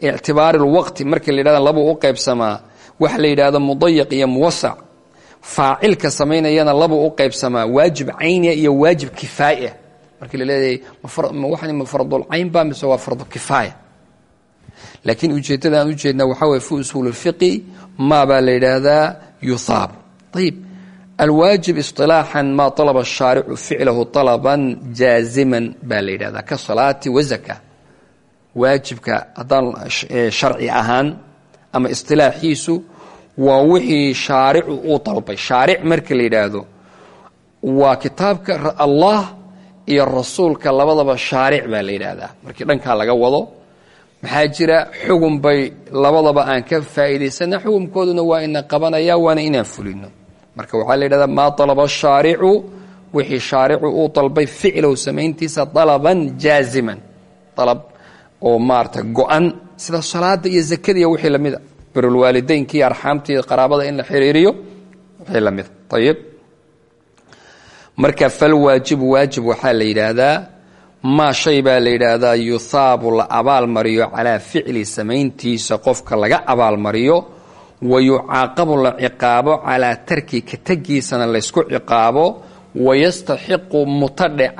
Ictibaari lwaqti markii la yidhahda labuu u qaybsamaa waxa la yidhahdo mudayiq iyo muwasac faacilka samaynayana labuu u qaybsamaa waajib caynia iyo waajib kifaaya markii la leeyahay waxan ma fardulcayn ba mise waa fardu kifaaya laakiin ujeeddada aan ujeednaa waxaa waye fi usuul اlfiqi maa baa la yidhaahdaa yuhaab ayib alwaajib isilaaxan maa alaba shaaricu ficlahu alaban jaaziman baa la yidhahdaa ka salaati wazaka waajibka haddaan sharci ahaan ama isilaaxiisu waa wixii shaaricu uu dalbay. Shaaric marka la yidhaahdo waa kitaabka allah iyo rasuulka labadaba shaaric baa la yidhaahdaa. Markii dhankaa laga wado maxaa jira? Xugun bay labadaba aan ka faa'iidaysana xukunkooduna waa ina qabanaya waana inaan fulino. Marka waxaa la yidhahdaa maa alaba shaaricu? Wixii shaaricu uu dalbay ficlow samayntiisa dalaban jaaziman. Dalab oo maarata go-an sida salaada iyo zakada iyo wixii lamida birulwaalideynka iyo arxaamta iyo qaraabada in la xiriiriyo wixii lamida ayib marka falwaajibu waajib waxaa la yidhaahdaa maa shay baa la yidhaahdaa yuhaabu la abaalmariyo calaa ficli samayntiisa qofka laga abaalmariyo wa yucaaqabu la ciqaabo calaa tarki ka tegiisana laysku ciqaabo wayastaxiqu mutadhe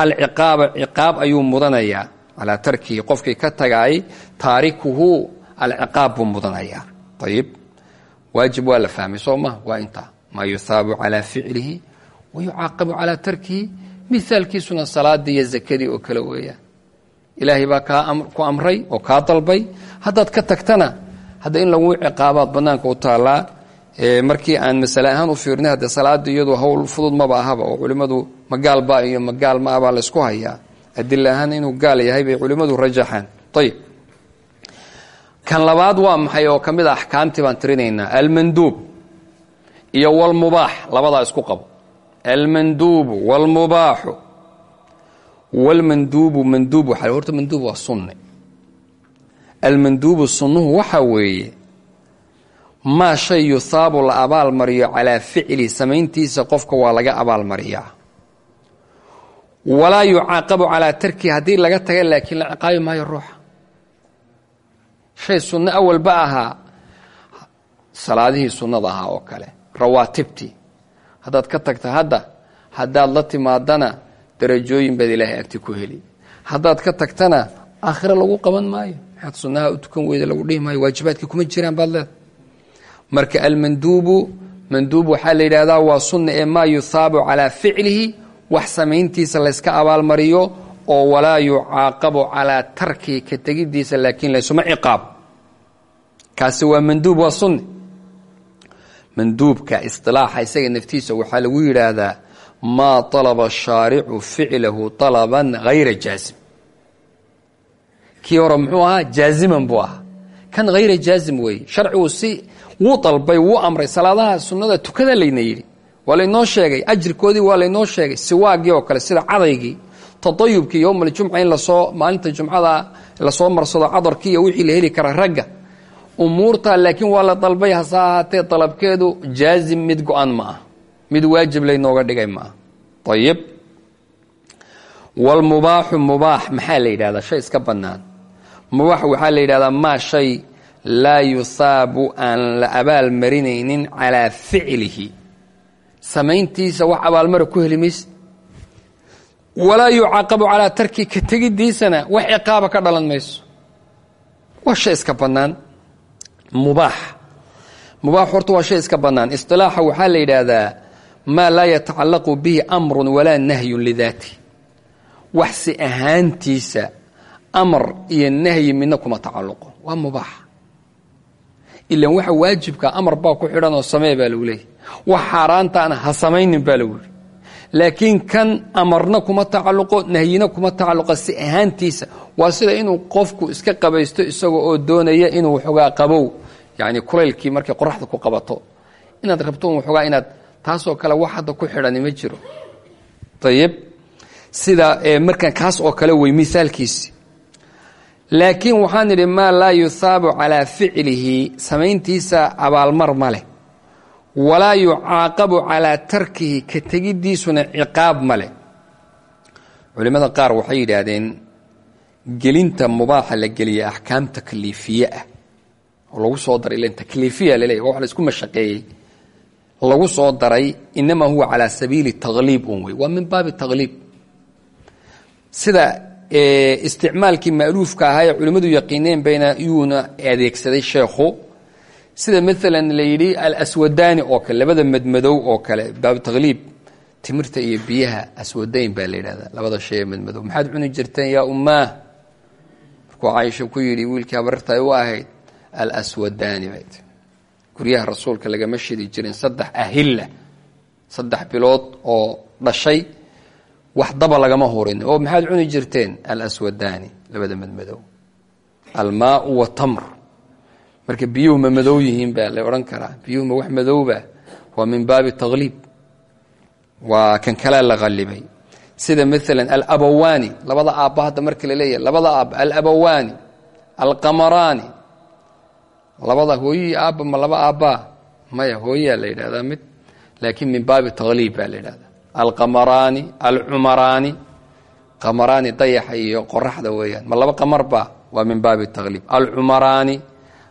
alciqaaba ciqaab ayuu mudanayaa calaa tarkihi qofkii ka tagaay taarikuhu alciqaab buu mudanayaa ayib waajib waa la fahmay soo ma? Waa intaa. Maa yuhaabu calaa ficlihi wa yucaaqabu calaa tarkihi mithaalkiisuna salaadii iyo zakadii oo kale weeyaan. Ilaahay baa ku amray oo kaa dalbay. Haddaad ka tagtana hadda in lagu ciqaabaad bannaanka u taallaa markii aan masale ahaan u fiirnay hadde salaada iyadu hawl fudud maba ahaba oo culimmadu magaalba iyo magaal ma abaa laysku hayaa. Adila ahaan inuu gaal yahay bay culimmadu rajaxaan. Ayib kan labaad waa maxay oo ka mid a axkaamtii baan tirinaynaa? Almanduub iyo walmubaax labadaa isku qabo almanduubu wاlmubaaxu wاlmanduubu manduub waa horta manduub waa sunne almanduubu sunnuhu waxaa weeye maa shay yuhaabu la abaalmariyo calaa ficli samayntiisa qofka waa laga abaalmariyaa walaa yucaaqabu calaa tarki haddii laga taga laakiin la ciqaabi maayo ruuxa shay sunno awalba ahaa salaadihii sunnada ahaa oo kale rawaatibtii haddaad ka tagta hadda haddaad la timaadana darajooyin baad ilaahay agti ku heli. Haddaad ka tagtana aakhiro lagu qaban maayo. Maxaad sunnaha u tukan weyda lagu dhihi maayo waajibaadkii kuma jiraan baad leeda marka almanduubu manduub waxaa la yidhahdaa waa sunna ee maa yuhaabu calaa ficlihi wax samayntiisa layska abaalmariyo oo walaa yucaaqabu calaa tarkihi ka tegiddiisa laakiin laysuma ciqaabo kaasi waa manduub waa sunni manduubka isilaaxa isaga naftiisa waxaa lagu yidhaahdaa maa alaba shaaricu ficlahu alaban hayra jaazim. Kii hore muxuu ahaa? Jaaziman buu ahaa. Kan hayra jaazim weeye. Sharcigu si wuu dalbay wuu amray. Salaadaha sunnada tukada layna yidhi. Waa laynoo sheegay. Ajirkoodii waa laynoo sheegay. Siwaagii oo kale sida cadaygii tadayubkii yowmaljumca in la soo maalinta jumcada la soo marsado cadarkii iyo wixii la heli kara ragga umuurta laakiin waa la dalbay hase ahaatee dalabkeedu jaazim mid go-an ma mid waajib laynooga dhigay ma ah ayib walmubaaxu mubaax maxaa la yidhahdaa shay iska bannaan. Mubaax waxaa la yidhahdaa maa shay laa yuhaabu aan la abaal marinaynin calaa ficlihi. Samayntiisa wax abaalmara ku heli mayse walaa yucaaqabu calaa tarki ka tegidiisana wax ciqaaba ka dhalan mayso. Waa shay iska bannaan mubaax. Mubaax horta waa shay iska bannaan. Isilaaxa waxaa la yidhaahdaa maa laa yatacallaqu bihi amrun walaa nahyun lidaati. Wax si ahaantiisa amar iyo nahyi midna kuma tacalluqo. Waa mubaax. Ilan waxa waajibka amar baa ku xidhan oo samee baa lagu leeyahy wax xaaraantaana ha samaynin baa lagu laakiin kan amarna kuma tacalluqo nahyina kuma tacalluqo si ahaantiisa waa sida inuu qofku iska qabaysto isaga oo doonaya inuu waxoogaa qabow yacni kulaylkii markay qoraxda ku qabato. Inaad rabto waxoogaa inaad taasoo kale wax hadda ku xidhani ma jiro. Ayib sida markan kaas oo kale wey mithaalkiisi laakiin waxaan idhi maa laa yuhaabu calaa ficlihi samayntiisa abaalmar ma leh. Walaa yucaaqabu calaa tarkihi ka tegiddiisuna ciqaab ma leh. Culimmada qaar waxay yidhaahdeen gelinta mubaaxa la geliya axkaam takliifiye ah lagu soo daray ilan takliifiya laleeyahy wax la isku mashaqeeyey. Lagu soo daray inamaa huwa calaa sabiili takhliib un wey waa min baabi takhliib sida isticmaalkii ma'luufka ahaa ee culimmadu yaqiineen bayna yuuna adeegsaday sheekhu sida maalan la yidhi alaswadaani oo kale labada madmadow oo kale baabu takhliib timirta iyo biyaha aswadayn baa la yidhahdaa labada shay ee madmadow. Maxaad cuni jirteen yaa ummaah markuu caaisha ku yidhi wiilkii habarartaay u ahayd alaswadaani bay ti guryaha rasuulka lagama shidi jirin saddex ahilla saddex bilood oo dhashay wax daba lagama hurin. Oo maxaad cuni jirteen? Alaswadaani labada madmadow. Almaau watamr marka biyuhu ma madow yihiin baa la odhan karaa. Biyuhu wax madowba waa min baabi takhliib waa kan kalea la qallibay. Sida maalan alabawaani labada aabba hadda marka la labada aabba alabawaani alqamaraani labada hooyihii aabba ma laba aabbaa maya hooyaa la yidhahdaa mid laakiin min baabi takhliib baa la yidhahdaa. Alqamaraani alcumaraani qamaraani dayaxa iyo qoraxda weeyaan ma laba qamarba waa min baabi takhliib alcumaraani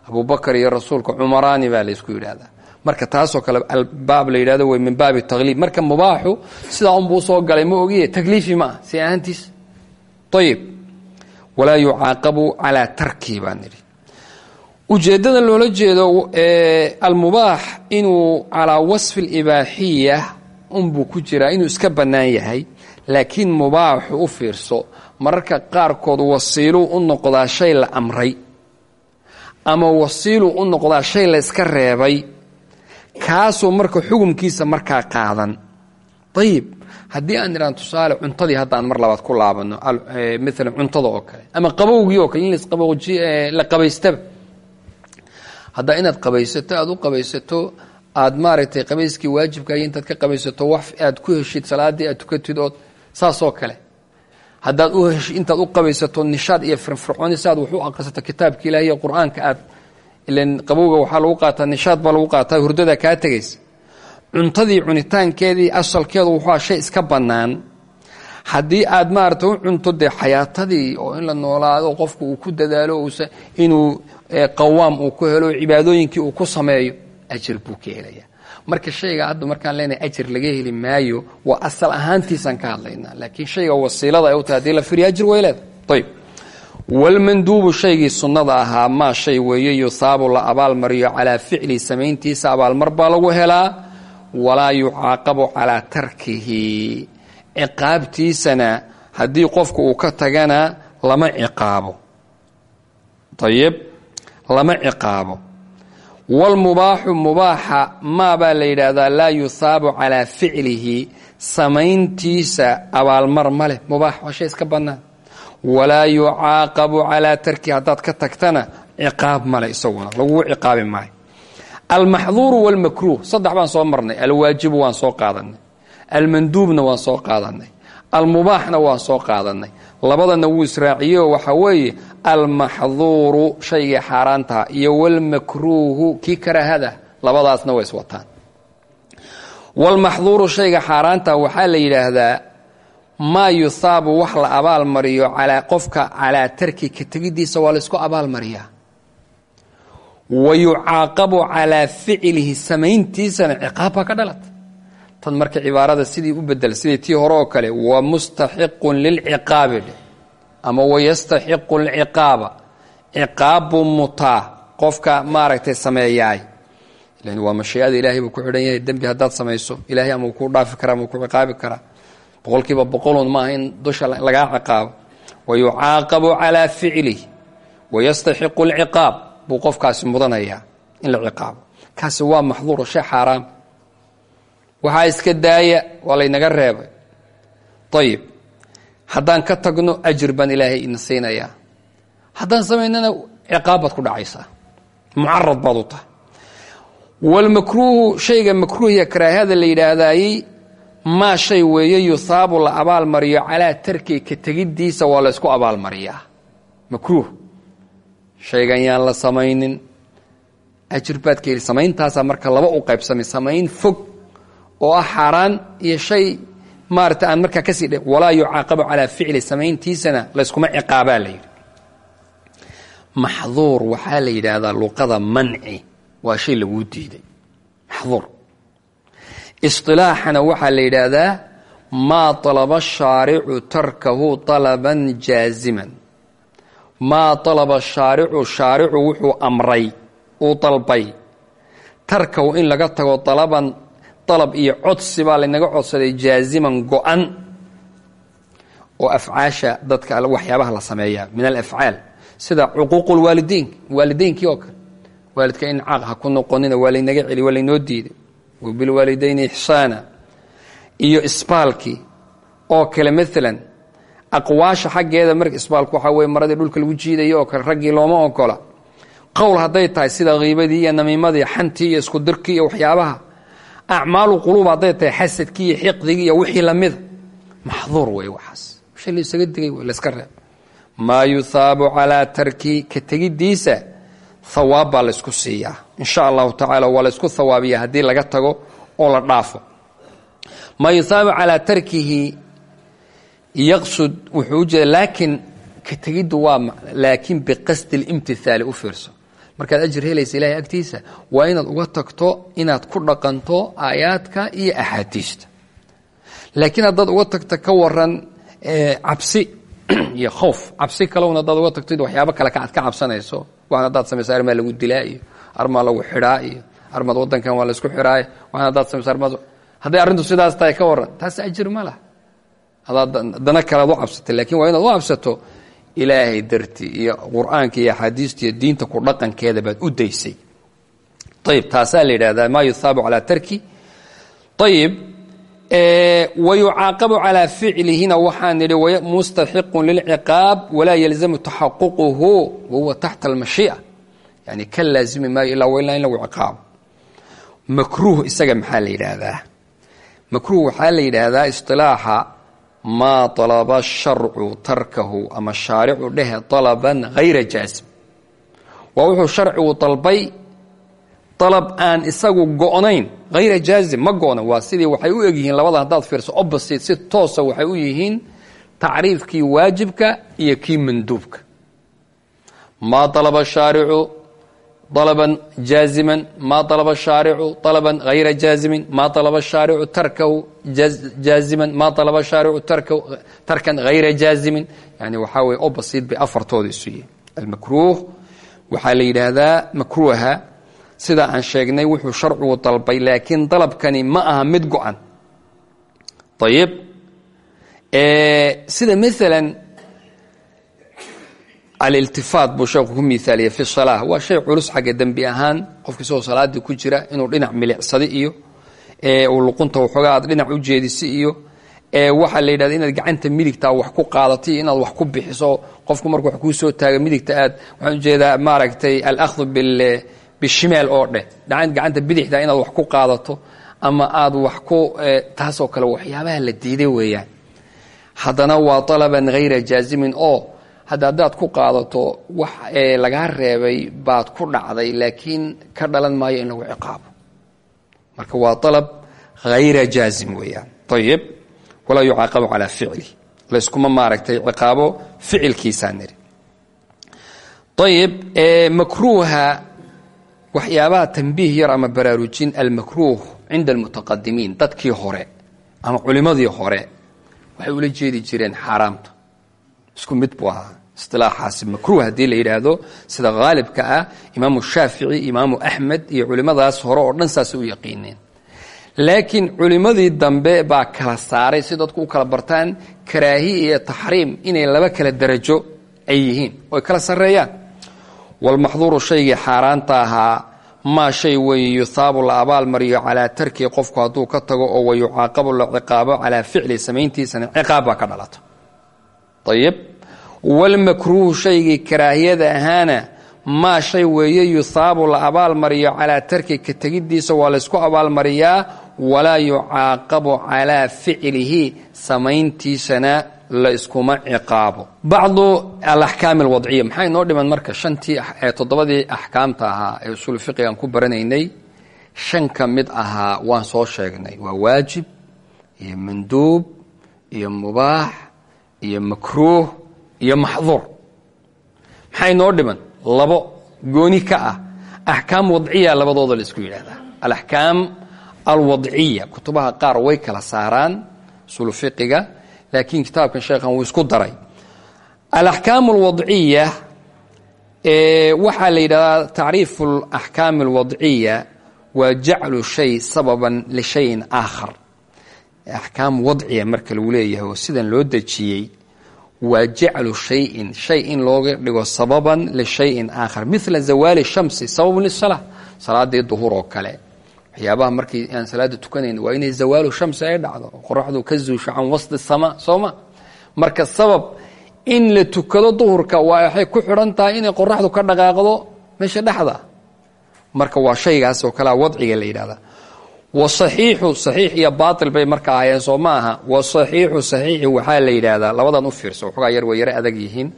abubakar iyo rasuulka cumaraani baa laysku yidhahdaa. Marka taasoo kale albaab la yidhahdo way min baabi takhliib marka mubaaxu sidaa unbuu soo galay ma ogiye takliifi ma ah si ahaantiis ayib walaa yucaaqabu calaa tarkii baan nidhi ujeeddada loola jeedo almubaax inuu calaa wasfi alibaaxiya unbuu ku jiraa inuu iska bannaan yahay laakiin mubaaxu u fiirso. Mararka qaarkood wasiiluu u noqdaa shay la amray ama wasiiluu u noqdaa shay la iska reebay kaasoo marka xukumkiisa markaa qaadan. Ayib haddii aan idhaan tusaale cuntadii haddaan mar labaad ku laabano maalan cuntada oo kale ama qabowgii oo kale in la qabaystaba haddaa inaad qabaysato aada u qabaysato aad maaragtay qabayskii waajibkaay intaad ka qabaysato wax aad ku heshid salaadii aad tukatid ood saasoo kale. Haddaad intaad u qabaysato nishaad iyo firfircooni si aad wax u aqrisato kitaabka ilahi iyo qur'aanka aad. Ilan qabowga waxaa lagu qaataa nishaad baa lagu qaataa hurdada kaa tegaysa cuntadii cunitaankeedii asalkeedu wuxua shay iska bannaan haddii aad maarata u cunto dee xayaatadii oo in la noolaado qofku uu ku dadaalo inuu qawaam uu ku helo cibaadooyinkii uu ku sameeyo ajir buu ka helaya marka shayga hadda markaan leenahay ajir laga heli maayo waa asal ahaantiisaan ka hadlaynaa. Laakiin shayga wasiilada ay u tahay haddii la firiyo ajir way leeda ayb walmanduubu shaygii sunnada ahaa maa shay weeye yuhaabu la abaalmariyo calaa ficli samayntiisa abaalmar baa lagu helaa walaa yucaaqabu calaa tarkihi ciqaabtiisana haddii qofku uu ka tagana lama ciqaabo. Ayib lama ciqaabo. Walmubaaxu mubaaxa maa baa la yidhaahdaa laa yuhaabu calaa ficlihi samayntiisa abaalmar ma leh. Mubaax waa shay iska bannaan walaa yucaaqabu calaa tarki haddaad ka tagtana ciqaab male isaguna lagugu ciqaabi maayo. Almaxduuru walmakruuh saddex baan soo marnay alwaajibu waan soo qaadanay almanduubna waan soo qaadanay. Almubaaxna waan soo qaadanay. Labadana wuu israaciyeoo waxaa weeye almaxduuru shaygii xaaraantaha iyo walmakruuhu kii karaahada labadaasna way iswataan walmaxduuru shayga xaaraantaha waxaa la yidhaahdaa maa yuhaabu wax la abaal mariyo calaa qofka calaa tarki ka tegidiisa waa laysku abaal mariyaa wa yucaaqabu calaa ficlihi samayntiisana ciqaab baa ka dhalata tan marka cibaarada sidii u bedel sidii tii hore oo kale wa mustaxiqun lilciqaabi dheh ama wayastaxiqu alciqaaba ciqaab buu mutaa qofka maaragtay sameeyaay ilan waa mashiicada ilaahay buu ku xidhan yahay dembi haddaad samayso ilahay ama uu kuu dhaafi karaa ama uu ku ciqaabi karaa. Boqolkiiba boqolun maaha in dusha lagaa ciqaabo. Wayucaaqabu calaa ficlih wayastaxiqu alciqaab buu qofkaasi mudanayaa in la ciqaabo. Kaasi waa maxduuro shay xaaraam waxaa iska daaya waa laynaga reebay. Ayib haddaan ka tagno ajir baan ilaahay ina siinayaa haddaan samaynana ciqaab baad ku dhacaysaa. Mucarad baad u tahay. Walmakruuhu shayga makruuhiya karaahada la yidhaahdaayey maa shay weeye yuhaabu la abaalmariyo calaa tarki ka tegiddiisa waa laysku abaalmariyaa makruuh. Shaygan yaan la samaynin. Ajir baad ka marka laba u qaybsamay samayn fog oo ah xaaraan iyo shay maarata aan markaa ka sii dhe walaa yucaaqabu calaa ficli samayntiisana layskuma ciqaabaa la yidhi. Maxduur waxaa la yidhaahdaa luqada manci waa shay laguu diiday. Maxduur. Isilaaxana waxaa la yidhaahdaa maa alaba shaaricu tarkahu alaban jaaziman. Maa alaba shaaricu shaaricu wuxuu amray uu dalbay. Tarkahu in laga tago alaban dalab iyo codsi baa laynaga codsaday jaaziman go-an oo afcaasha dadka waxyaabaha la sameeyaa min alafcaal. Sida cuquuqu lwaalidiin waalideynkii oo kale. Waalidka in caaq ha ku noqonina waa laynaga celi waa laynoo diiday. Wabilwaalidayni ixsaana iyo isbaalkii oo kale maalan aqwaasha xaggeeda marka isbaalku waxaa weye maradii dhulka lagu jiidayo oo kale raggii looma ogola. Qowl hadday tahay sida kiibadii iyo namiimadii xantii iyo iskudirkii iyo waxyaabaha acmaalu quluub hadday tahay xasadkii iyo xiqdigii iyo wixii lamida maxduur wey waxaas. Shay laysaga digay layska reeb. Maa yuhaabu tarki ka tegiddiisa hawaab baa laysku siiyaa. Insha allahu tacaala waa laysku hawaabiya haddii laga tago oo la dhaafo. Maa yuhaabu calaa tarkihi yaqsud wuxuu u jeeda laakiin ka tegiddu waa laakiin biqasdi limtihaali u fiirso markaad ajir helaysa ilahay agtiisa waa inaad uga tagto inaad ku dhaqanto aayaadka iyo axaadiista. Laakiin haddaad uga tagto ka waran cabsi iyo khowf cabsi kalowna haddaad uga tagto waxyaabo kale aad ka cabsanayso. Waxan haddaad samayso armaa lagu dilaa iyo armaa lagu xidhaa iyo armaad wadankan waa laysku xidhaay waxan haddaad samayso armaad hadday arrintu sidaas tahay ka waran taas ajir ma laha. Hadaad dana kale ad u cabsatay laakiin waa inaad u cabsato ilaahay darti iyo qur'aanka iyo axaadiista iyo diinta ku dhaqankeeda baad u daysay. Ayib taasaa la yidhahdaa maa yuhaabu calaa tarki. Ayib wayucaaqabu calaa ficlihina waxaan nidhi mustaxiqun lilciqaab walaa yalzamu taxaququhu wahuwa taxta almashiica yani ka laazimi maayo ilaa wailaa in lagu ciqaabo makruuh isaga maxaa la yidhaahdaa? Makruuh waxaa la yidhaahdaa isilaaxa maa alaba sharcu tarkahu ama shaaricu dheh alaban hayra jaazim. Waa wuxuu sharcigu dalbay dalab aan isagu go'nayn hayra jaazim ma go'na. Waa sidii waxay u egyihiin labada haddaad fiirso opposite si toosa waxay u yihiin tacriifkii waajibka iyo kii manduubka. Maa alaba shaaricu alaban jaaziman maa alaba shaaricu alaban hayra jaazimin maa alaba shaaricu tarkahu jaaziman maa alaba shaaricu tarkan hayra jaazimin yani waxaa weye opposite bay afartooda isu yihiin almakruuh waxaa la yidhaahdaa makruuha sida aan sheegnay wuxuu sharcigu dalbay laakiin dalabkani ma aha mid go-an ayib sida maalan aliltifaat buu sheekhu ku miaaliyay fi salaa waa shay culus xagga dembi ahaan. Qofka isagoo salaadii ku jira inuu dhinac milicsada iyo uu luqunta waxoogaa aad dhinac u jeedisi iyo waxaa la yidhahda inaad gacanta midigtaa wax ku qaadato iyo inaad wax ku bixiso. Qofku markuu wax kuu soo taaga midigta aad waxaan u jeedaa maaragtay alahdu bishimaal oo dheh gacanta bidixda inaad wax ku qaadato ama aad wax ku taasoo kale waxyaabaha la diiday weeyaan. Haddana waa alaban hayra jaazimin oo hadda haddaad ku qaadato wax lagaa reebay baad ku dhacday laakiin ka dhalan maayo in lagu ciqaabo marka waa alab hayra jaazim weeyaan. Ayib walaa yucaaqabu calaa ficli. Layskuma maaragtay ciqaabo ficilkiisaa niri. Ayib makruuha waxyaabaha tambiih yar ama baraarujin almakruuh cinda almutaqadimiin dadkii hore ama culimadii hore waxay ula jeedi jireen xaaraamta. Isku mid buu ahaa isilaaxaasi makruuh haddii la yidhaahdo sida haalibka ah imaamu shaafici imaamu axmed iyo culimmadaas hore oo dhan saasay u yaqiineen. Laakiin culimmadii dambe baa kala saaray si dadku u kala bartaan karaahi iyo taxriim inay laba kala darajo ay yihiin oy kala sarreeyaan. Walmaxduuru shaygii xaaraanta ahaa maa shay weeye yuhaabu la abaalmariyo calaa tarkii qofku hadduu ka tago oo wayucaaqabu la ciqaabo calaa ficli samayntiisana ciqaab baa ka dhalata ayib walmakruuhu shaygii karaahiyada ahaana maa shay weeye yuhaabu la abaalmariyo calaa tarki ka tegiddiisa waa laysku abaalmariyaa walaa yucaaqabu calaa ficlihi samayntiisana la iskuma ciqaabo bacdu alaxkaam alwadciya maxaa inoo dhiman marka shantii ee toddobadii axkaamta ahaa ee usuul fiqigaan ku baranaynay shan ka mid ahaa waan soo sheegnay waa waajib iyo manduub iyo mubaax iyo makruuh iyo maxduur. Maxaa inoo dhiman? Labo gooni ka ah. Axkaam wadciya labadooda la isku yidhaahdaa. Alaxkaam alwadciya. Kutubaha qaar way kala saaraan usuul fiqiga laakiin kitaabkan sheekhan wuu isku daray. Alaxkaam alwadciya waxaa la yidhahdaa tacriifu alaxkaam alwadciya waa jaclu shay sababan lishayin aakhar. Axkaam wadciya marka lagu leeyahay oo sidan loo dejiyey waa jaclu shayin shay in looga dhigo sababan lishayin aakhar mila zawaali shamsi sababun lisalaa salaadii duhur oo kale waxyaabaha markii aan salaada tukanayn waa inay zawaalu shamsi ay dhacdo qoraxdu ka zuusho can wasdi sama sooma marka sabab in la tukado duhurka waa waxay ku xidhan tahay inay qoraxdu ka dhaqaaqdo meesha dhexda marka waa shaygaas oo kalea wadciga la yidhahda wasaxiixu saxiix iyo baatil bay marka ahayeen soo ma aha. Wasaxiixu saxiixi waxaa la yidhaahdaa labadan u fiirso waxoogaa yar way yaro adag yihiin.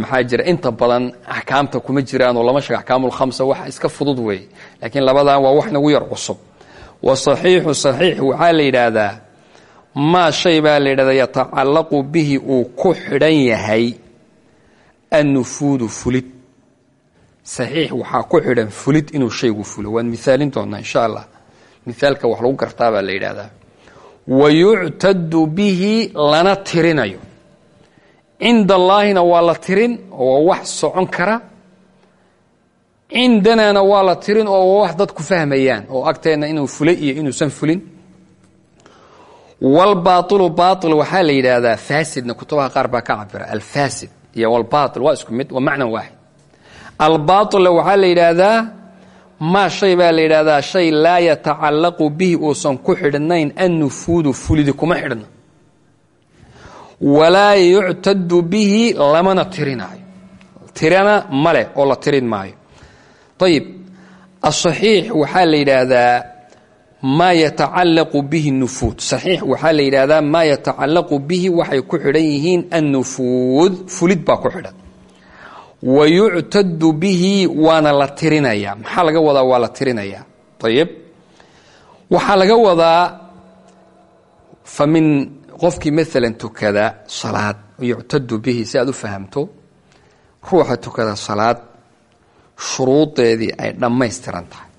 Maxaa jira inta badan axkaamta kuma jiraanoo lama sheega axkaamulkhamsa wax iska fudud weeye laakiin labadan waa wax nagu yar cusub. Wasaxiixu saxiix waxaa la yidhaahdaa maa shay baa la yidhahdaa yatacallaqu bihi uu ku xidhan yahay annufuudu fulid saxiix waxaa ku xidhan fulid inuu shaygu fulo. Waan mithaalin doonaa insha allah. Mithaalka wax lagu gartaa baa la yidhahdaa wa bihi lana tirinayo. Cinda allaahina waa la tirin oo wax socon kara. Cindanana waa la tirin oo wax dadku fahmayaan oo agteenna inuu fulay iyo inuusan fulin. Walbaailu baail waxaa la yidhaahdaa faasidna kutubaha qaar baa ka cabira alfaasid iyo walbaail waa isku mid waa macna waaxid albaaila waxaa la yidhaahdaa maa shay baa la yidhaahdaa shay laa yatacallaqu bihi uusan ku xidhnayn annufuudu fulidi kuma xidhna. Walaa yuctadu bihi lamana tirinaayo. Tirana maleh oo la tirin maayo. Ayib asaxiix waxaa la yidhaahdaa maa yatacallaqu bihi nufuud. Saxiix waxaa la yidhaahdaa maa yatacallaqu bihi waxay ku xidhan yihiin annufuud fulid baa ku xidhan wa yuctadu bihi waana la tirinayaa maxaa laga wadaa waa la tirinayaa ayib waxaa laga wadaa fa min qofkii maalan tukada salaad yuctadu bihi si aad u fahamto ruuxa tukada salaad shuruudeedii ay dhammaystiran tahay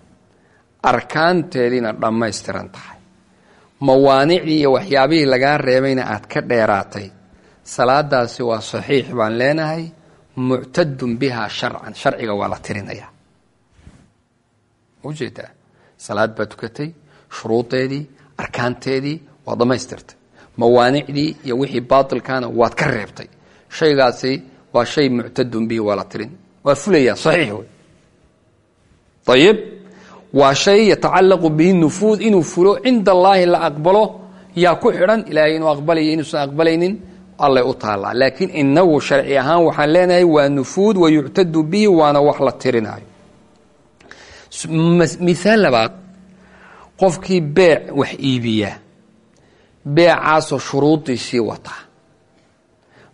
arkaanteediina dhammaystiran tahay mawaanicdii iyo waxyaabihii lagaa reebayna aad ka dheeraatay salaadaasi waa saxiix baan leenahay muctadun biha sharcan. Sharciga waa la tirinayaa. Ujeedaa salaad baa tukatay shuruudeedii arkaanteedii waa dhammaystirtay. Mawaanicdii iyo wixii baatilkaana waad ka reebtay. Shaygaasi waa shay muctadun bihi waa la tirin. Waa fulaya saxiix wey ayib waa shay yatacallaqu bihi nufuud inuu fulo cinda allaahi la aqbalo yaa ku xidhan ilaahay inuu aqbalayo inuusan aqbalaynin allay u taallaa. Laakiin inagu sharci ahaan waxaan leenahay waa nufuud wa yuctadu bihi waana wax la tirinaayo. Miaal labaad qofkii beec wax iibiya beecaasoo shuruudiisii wata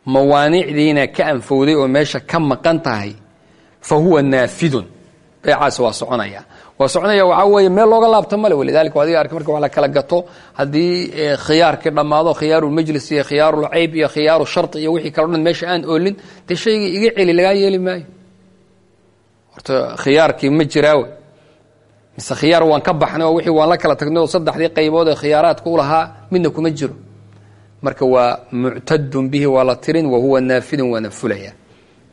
mawaanicdiina ka anfowday oo meesha ka maqan tahay fa huwa naafidun beecaas waa soconaya. Waa soconaya waxaa weeye meel looga laabto male walidalika adiga arka marka wax la kala gato. Haddii khiyaarkii dhammaado khiyaarulmajlis iyo khiyaarulcayb iyo khiyaaru shardi iyo wixii kale o dhan meesha aan oolin dee shaygii iga celi lagaa yeeli maayo. Horta khiyaarkii ma jiraawe. Mise khiyaar waan ka baxnay oo wixii waan la kala tagnay oo saddexdii qaybood ee khiyaaraadka u lahaa midna kuma jiro. Marka waa muctadun bihi waa la tirin wa huwa naafidun waana fulaya.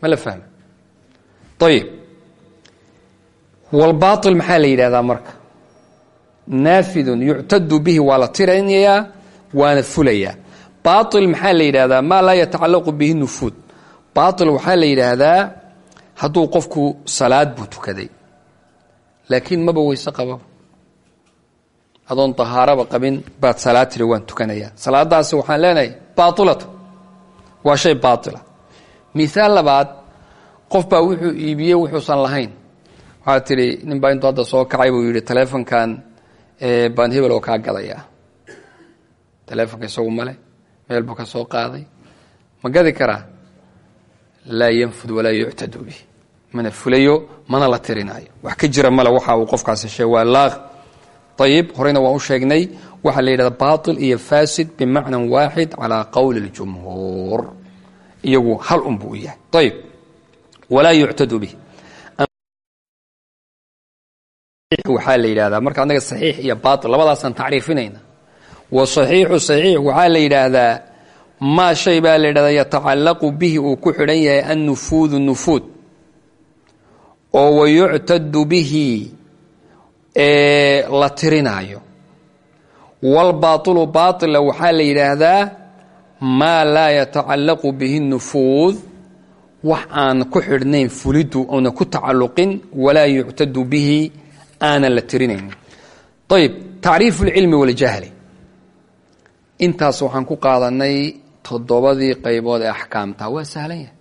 Ma la fahma ayib walbaail maxaa la yidhahdaa marka? Naafidun yuctadu bihi waa la tirinayaa waana fulayaa baail maxaa la yidhahdaa? Maa laa yatacalaqu bihi nufuud. Baail waxaa la yidhaahdaa hadduu qofku salaad buu tukaday. Laakiin maba weyse qaba adoon tahaaraba qabin baad salaad tiri waan tukanayaa. Salaadaasi waxaan leenahay baailata waa shay baaila miaal labaad qof baa wuxuu iibiyey wuxuusan lahayn waxaad tidhi nin baa intuu hadda soo kacay buu yidhi taleefonkan baan hebel oo kaa gadayaa taleefonka isagu male meel buu ka soo qaaday. Ma gadi karaa laa yanfud walaa yuctadu bih mana fulayo mana la tirinaayo. Wax ka jira male waxa uu qofkaasi sheeg waa laaq. Ayib horeyna waan u sheegnay waxaa la yidhahda baatil iyo fasid bimacnan waaxid calaa qowli اljumhuur iyagu hal un buu u yahay. Ayib walaa yuctadu bih waxaa la yidhahdaa. Marka anaga saxiix iyo baail labadaasaan tacriifinayna wa saxiixu saxiix waxaa la yidhaahdaa maa shay baa la yidhahdaa yatacallaqu bihi uu ku xidhan yahay annufuudu nufuud. Oo wayuctadu bihi la tirinaayo. Walbaailu baaila waxaa la yidhaahdaa maa laa yatacallaqu bihi nufuud. Wax aan ku xidhnayn fulidu oona ku tacalluqin walaa yuctadu bihi aanan la tirinaynin ayib tacriifu اlcilmi waاljahli intaas waxaan ku qaadanay toddobadii qaybood ee axkaamta waa sahlan yahay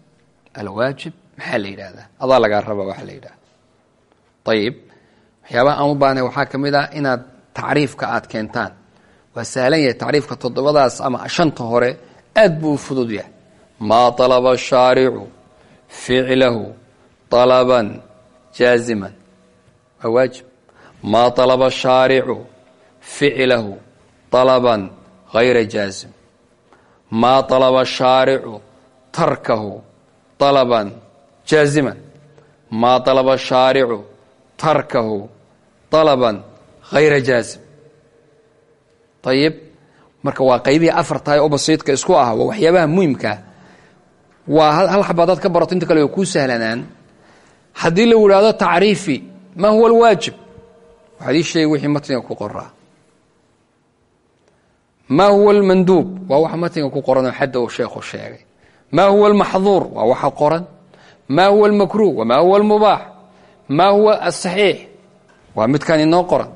alwaajib maxaa la yidhahdaa adaa lagaa raba waxa la yidhahda ayib waxyaabaha aan u baahnay waxaa ka mid ah inaad tacriifka aad keentaan waa sahlan yahay tacriifka toddobadaas ama shanta hore aad buu u fudud yahay maa طalaba shaaricu ficlahu طalaban jaaziman waa waajib ما طلب shaaricu فعله طلبا غير جازم ما alaba الشارع tarkahu طلبا جازما maa alaba الشارع tarkahu طلبا غير جازم ayib marka waa qaybihii afartahay oo basiidka isku ah waa waxyaabaha muhimkaa waa hal xaba hadaad ka barato inta kale way kuu sahlanaan. Haddii la yidhaahdo tacriifi maa huwa alwaajib? Waxaad ii sheegi wixii matniga ku qoraa. Ma huwa almanduub waa waxa matniga ku qoranoo xadda uu sheekhu sheegay. Ma huwa almaxduur? Waa waxa qoran. Ma huwa almakruuh wama huwa almubaax? Ma huwa asaxiix waa midkan inoo qoran.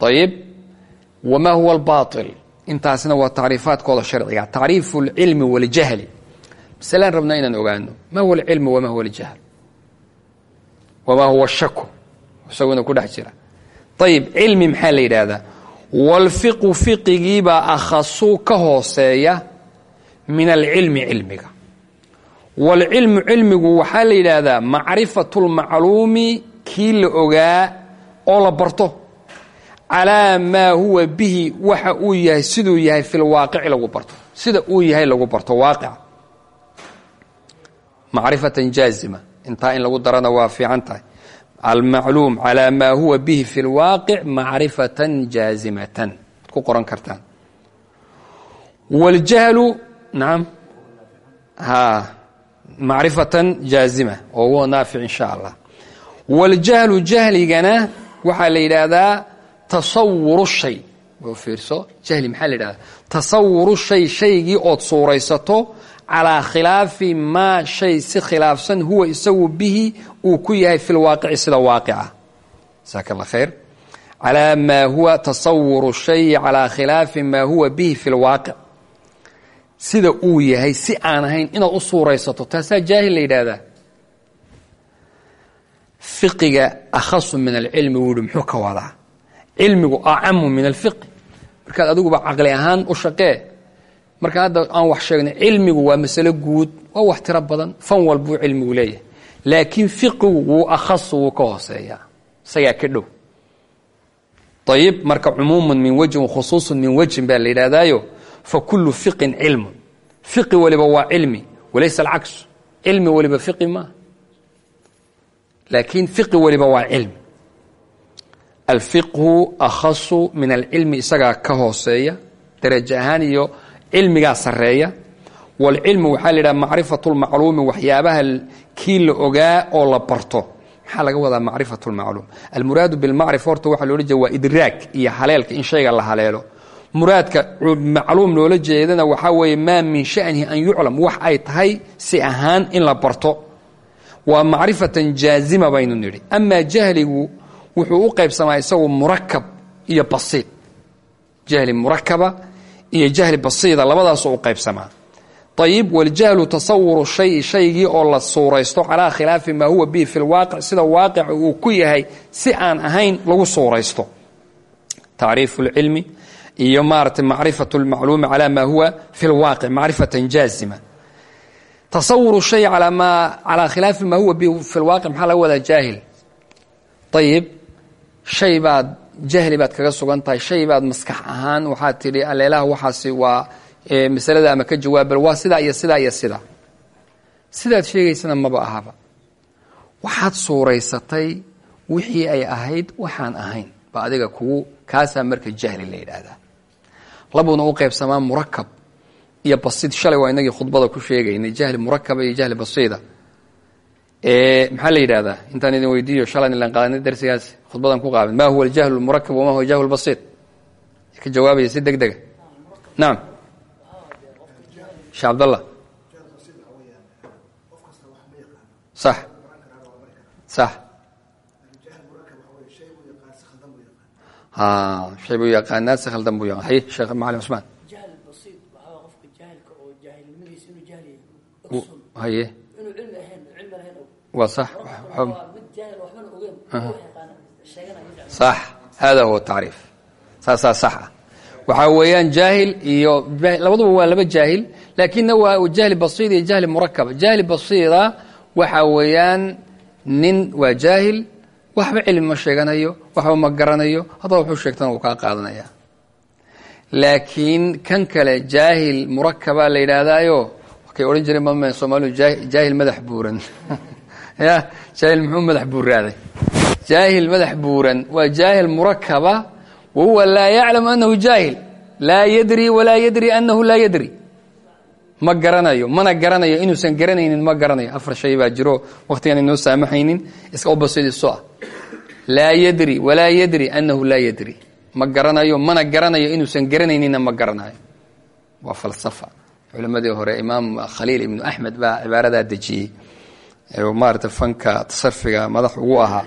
Ayib wma huwa albaail intaasna waa tacriifaadkooda sharciga. Tacriifu اlcilmi waاljahli masalaan rabnaa inaan ogaano. Ma huwa alcilmu wama huwa aljahl? Wama huwa shaku isaguna ku dhex jira ayib cilmi maxaa la yidhaahdaa? Walfiqu fiqigiibaa akhasu ka hooseeya min alcilmi cilmiga. Wاlcilmu cilmigu waxaa la yidhaahdaa macrifatu اlmacluumi kii la ogaa oo la barto. Calaa maa huwa bihi waxa uu yahay siduu yahay fi lwaaqici lagu barto. Sida uu yahay lagu barto waaqica macrifatan jaazima. Intaa in lagu darana waa fiican tahay almacluum calaa maa huwa bihi fi lwaaqic macrifatan jaazimatan ku qoran kartaan waljahlu nacam ha macrifatan jaazima oo huwa naafic insha allah waljahlu jahligana waxaa la yidhaahdaa tasawuru shay oo fiirso jahli maxaa la yidhahdaa ood suuraysato calaa khilaafi maa shay si khilaafsan huwa isagu bihi uu ku yahay fi lwaaqici sida waaqica. Jasaaka allah khayr. Calaa maa huwa tasawuru shayi calaa khilaafi maa huwa bihi fi lwaaqic sida uu yahay si aan ahayn inaad u suuraysato taasaa jaahil la yidhaahdaa. Fiqiga akhasu min alcilmi wuu muxuu ka wadaa? Cilmigu acamu min alfiqi markaad adiguba caqli ahaan u shaqee marka hadda aan wax sheegno cilmigu waa masalo guud waa wax tiro badan fan walbuu cilmigu leeyahay. Laakiin fiqigu wuu akhasu wuu ka hooseeyaa. Isagaa ka dhow. Ayib marka cumuumun min wajhin khusuusun min wajhin baa la yidhahdaayo fa kullu fiqin cilmun. Fiqi waliba waa cilmi walaysa alcaksu cilmi waliba fiqi maaha laakiin fiqi waliba waa cilmi. Alfiqhu akhasu min alcilmi isagaa ka hooseeya darajo ahaan iyo cilmigaa sareeya waalcilmu waxaa la yidhaha macrifatu lmacluumi waxyaabaha kii la ogaa oo la barto. Maxaa laga wadaa macrifat lmacluum almuraadu bilmacrifa horta waxaa loola jeeda waa idraag iyo haleelka in shayga la haleelo. Muraadka macluum loola jeedana waxaa weeye maa min shanihi an yuclam wax ay tahay si ahaan in la barto. Waa macrifatan jaazima baynu nidhi. Amaa jahligu wuxuu u qaybsamaa isagu murakab iyo basiid jahli murakaba iyo jahli basiida labadaasoo u qaybsamaa. Ayib waljahlu tasawuru shayi shaygii oo la suuraysto calaa khilaafi maa huwa bihi fi lwaaqic sida waaqica uu ku yahay si aan ahayn lagu suuraysto. Tacriifu lcilmi iyo maarata macrifat lmacluumi calaa maa huwa fi lwaaqic macrifatan jaazima. Tasawuru shay calaa khilaafi maa huwa bihi fi lwaaqic maxaa laga wadaa jaahil? Shay baad jahli baad kaga sugan tahay shay baad maskax ahaan waxaad tidhi aleelaha waxaasi waa masalada ama ka jawaabal waa sidaa iyo sidaa iyo sidaa sidaad sheegaysana maba ahaba. Waxaad suuraysatay wixii ay ahayd waxaan ahayn. Ba adiga kugu kaasaa marka jahli la yidhaahdaa. Labuna u qaybsamaa murakab iyo basiid shalay waa inagii khudbada ku sheegaynay jahli murakaba iyo jahli basiida maxaa la yidhahdaa intaan idin weydiiyo shalan ilan qaadanay darsigaas khudbadan ku qaaban ma huwa aljahlu lmurakab wama huwa jahlu lbasiid ka jawaabaya si deg dega nacam shee cabdallah sax sax ha shay buu yaqaanaa si khaldan buu yaqaan. Hay sheekh macalin cusmaan jahl basiid haye waa sax waa mid jaahil waxbana ogeyn wax yaqaana sheeganaya صح hada huwa tacriif. Saasaa sax. Ah waxaa weeyaan jaahil iyo labaduba waa laba jaahil laakina waa jahli basiid iyo jahli murakaba jahli basiida waxa weeyaan nin waa jaahil waxba cilmi ma sheeganayo waxba ma garanayo haddaba wuxuu sheegtana uu kaa qaadanaya laakiin kan kale jaahil murakaba la yidhaahdaayo wakay odhan jireen mama soomaalidu jaah- jaahil madax buuran. Ya jaahil muxuu madax buuraaday jaahil madax buuran waa jaahil murakaba wa huwa laa yaclamu anahu jaahil laa yadri walaa yadri anahu laa yadri ma garanayo mana garanayo inuusan garanaynin ma garanayo afar shay baa jiro wakhtigaan inoo saamaxaynin iska u basidiso ah laa yadri walaa yadri anahu laa yadri ma garanayo mana garanayo inuusan garanayninna ma garanayo waa falsafa culimadii hore imaam khaliil ibnu axmed baa cibaaradaa dejiyey maarata fanka tasarfiga madax ugu ahaa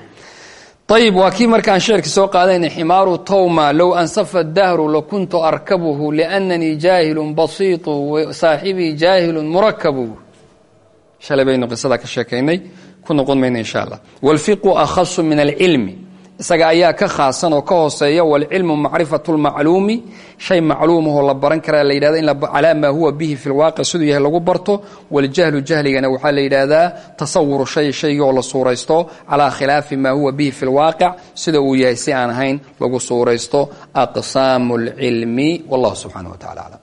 ayib waa kii markaan sheerka soo qaadayna ximaaru tawma low ansafa dahru lakuntu arkabuhu liannanii jaahilun basiitu saaxibii jaahilun murakabu shalay baynu qisada ka sheekaynay ku noqon mayna insha allah. Wاlfiqu akhasu min alcilmi isaga ayaa ka khaasan oo ka hooseeya wاlcilmu macrifatu اlmacluumi shay macluumahoo la baran karaa la yidhahda in calaa maa huwa bihi fi lwaaqic siduu yahay lagu barto waljahlu jahligana waxaa la yidhaahdaa tasawuru shay shayga oo la suuraysto calaa khilaafi maa huwa bihi fi lwaaqic sida uu yahay si aan ahayn lagu suuraysto aqsaamu اlcilmi wallahu subxanaه wa tacala aclam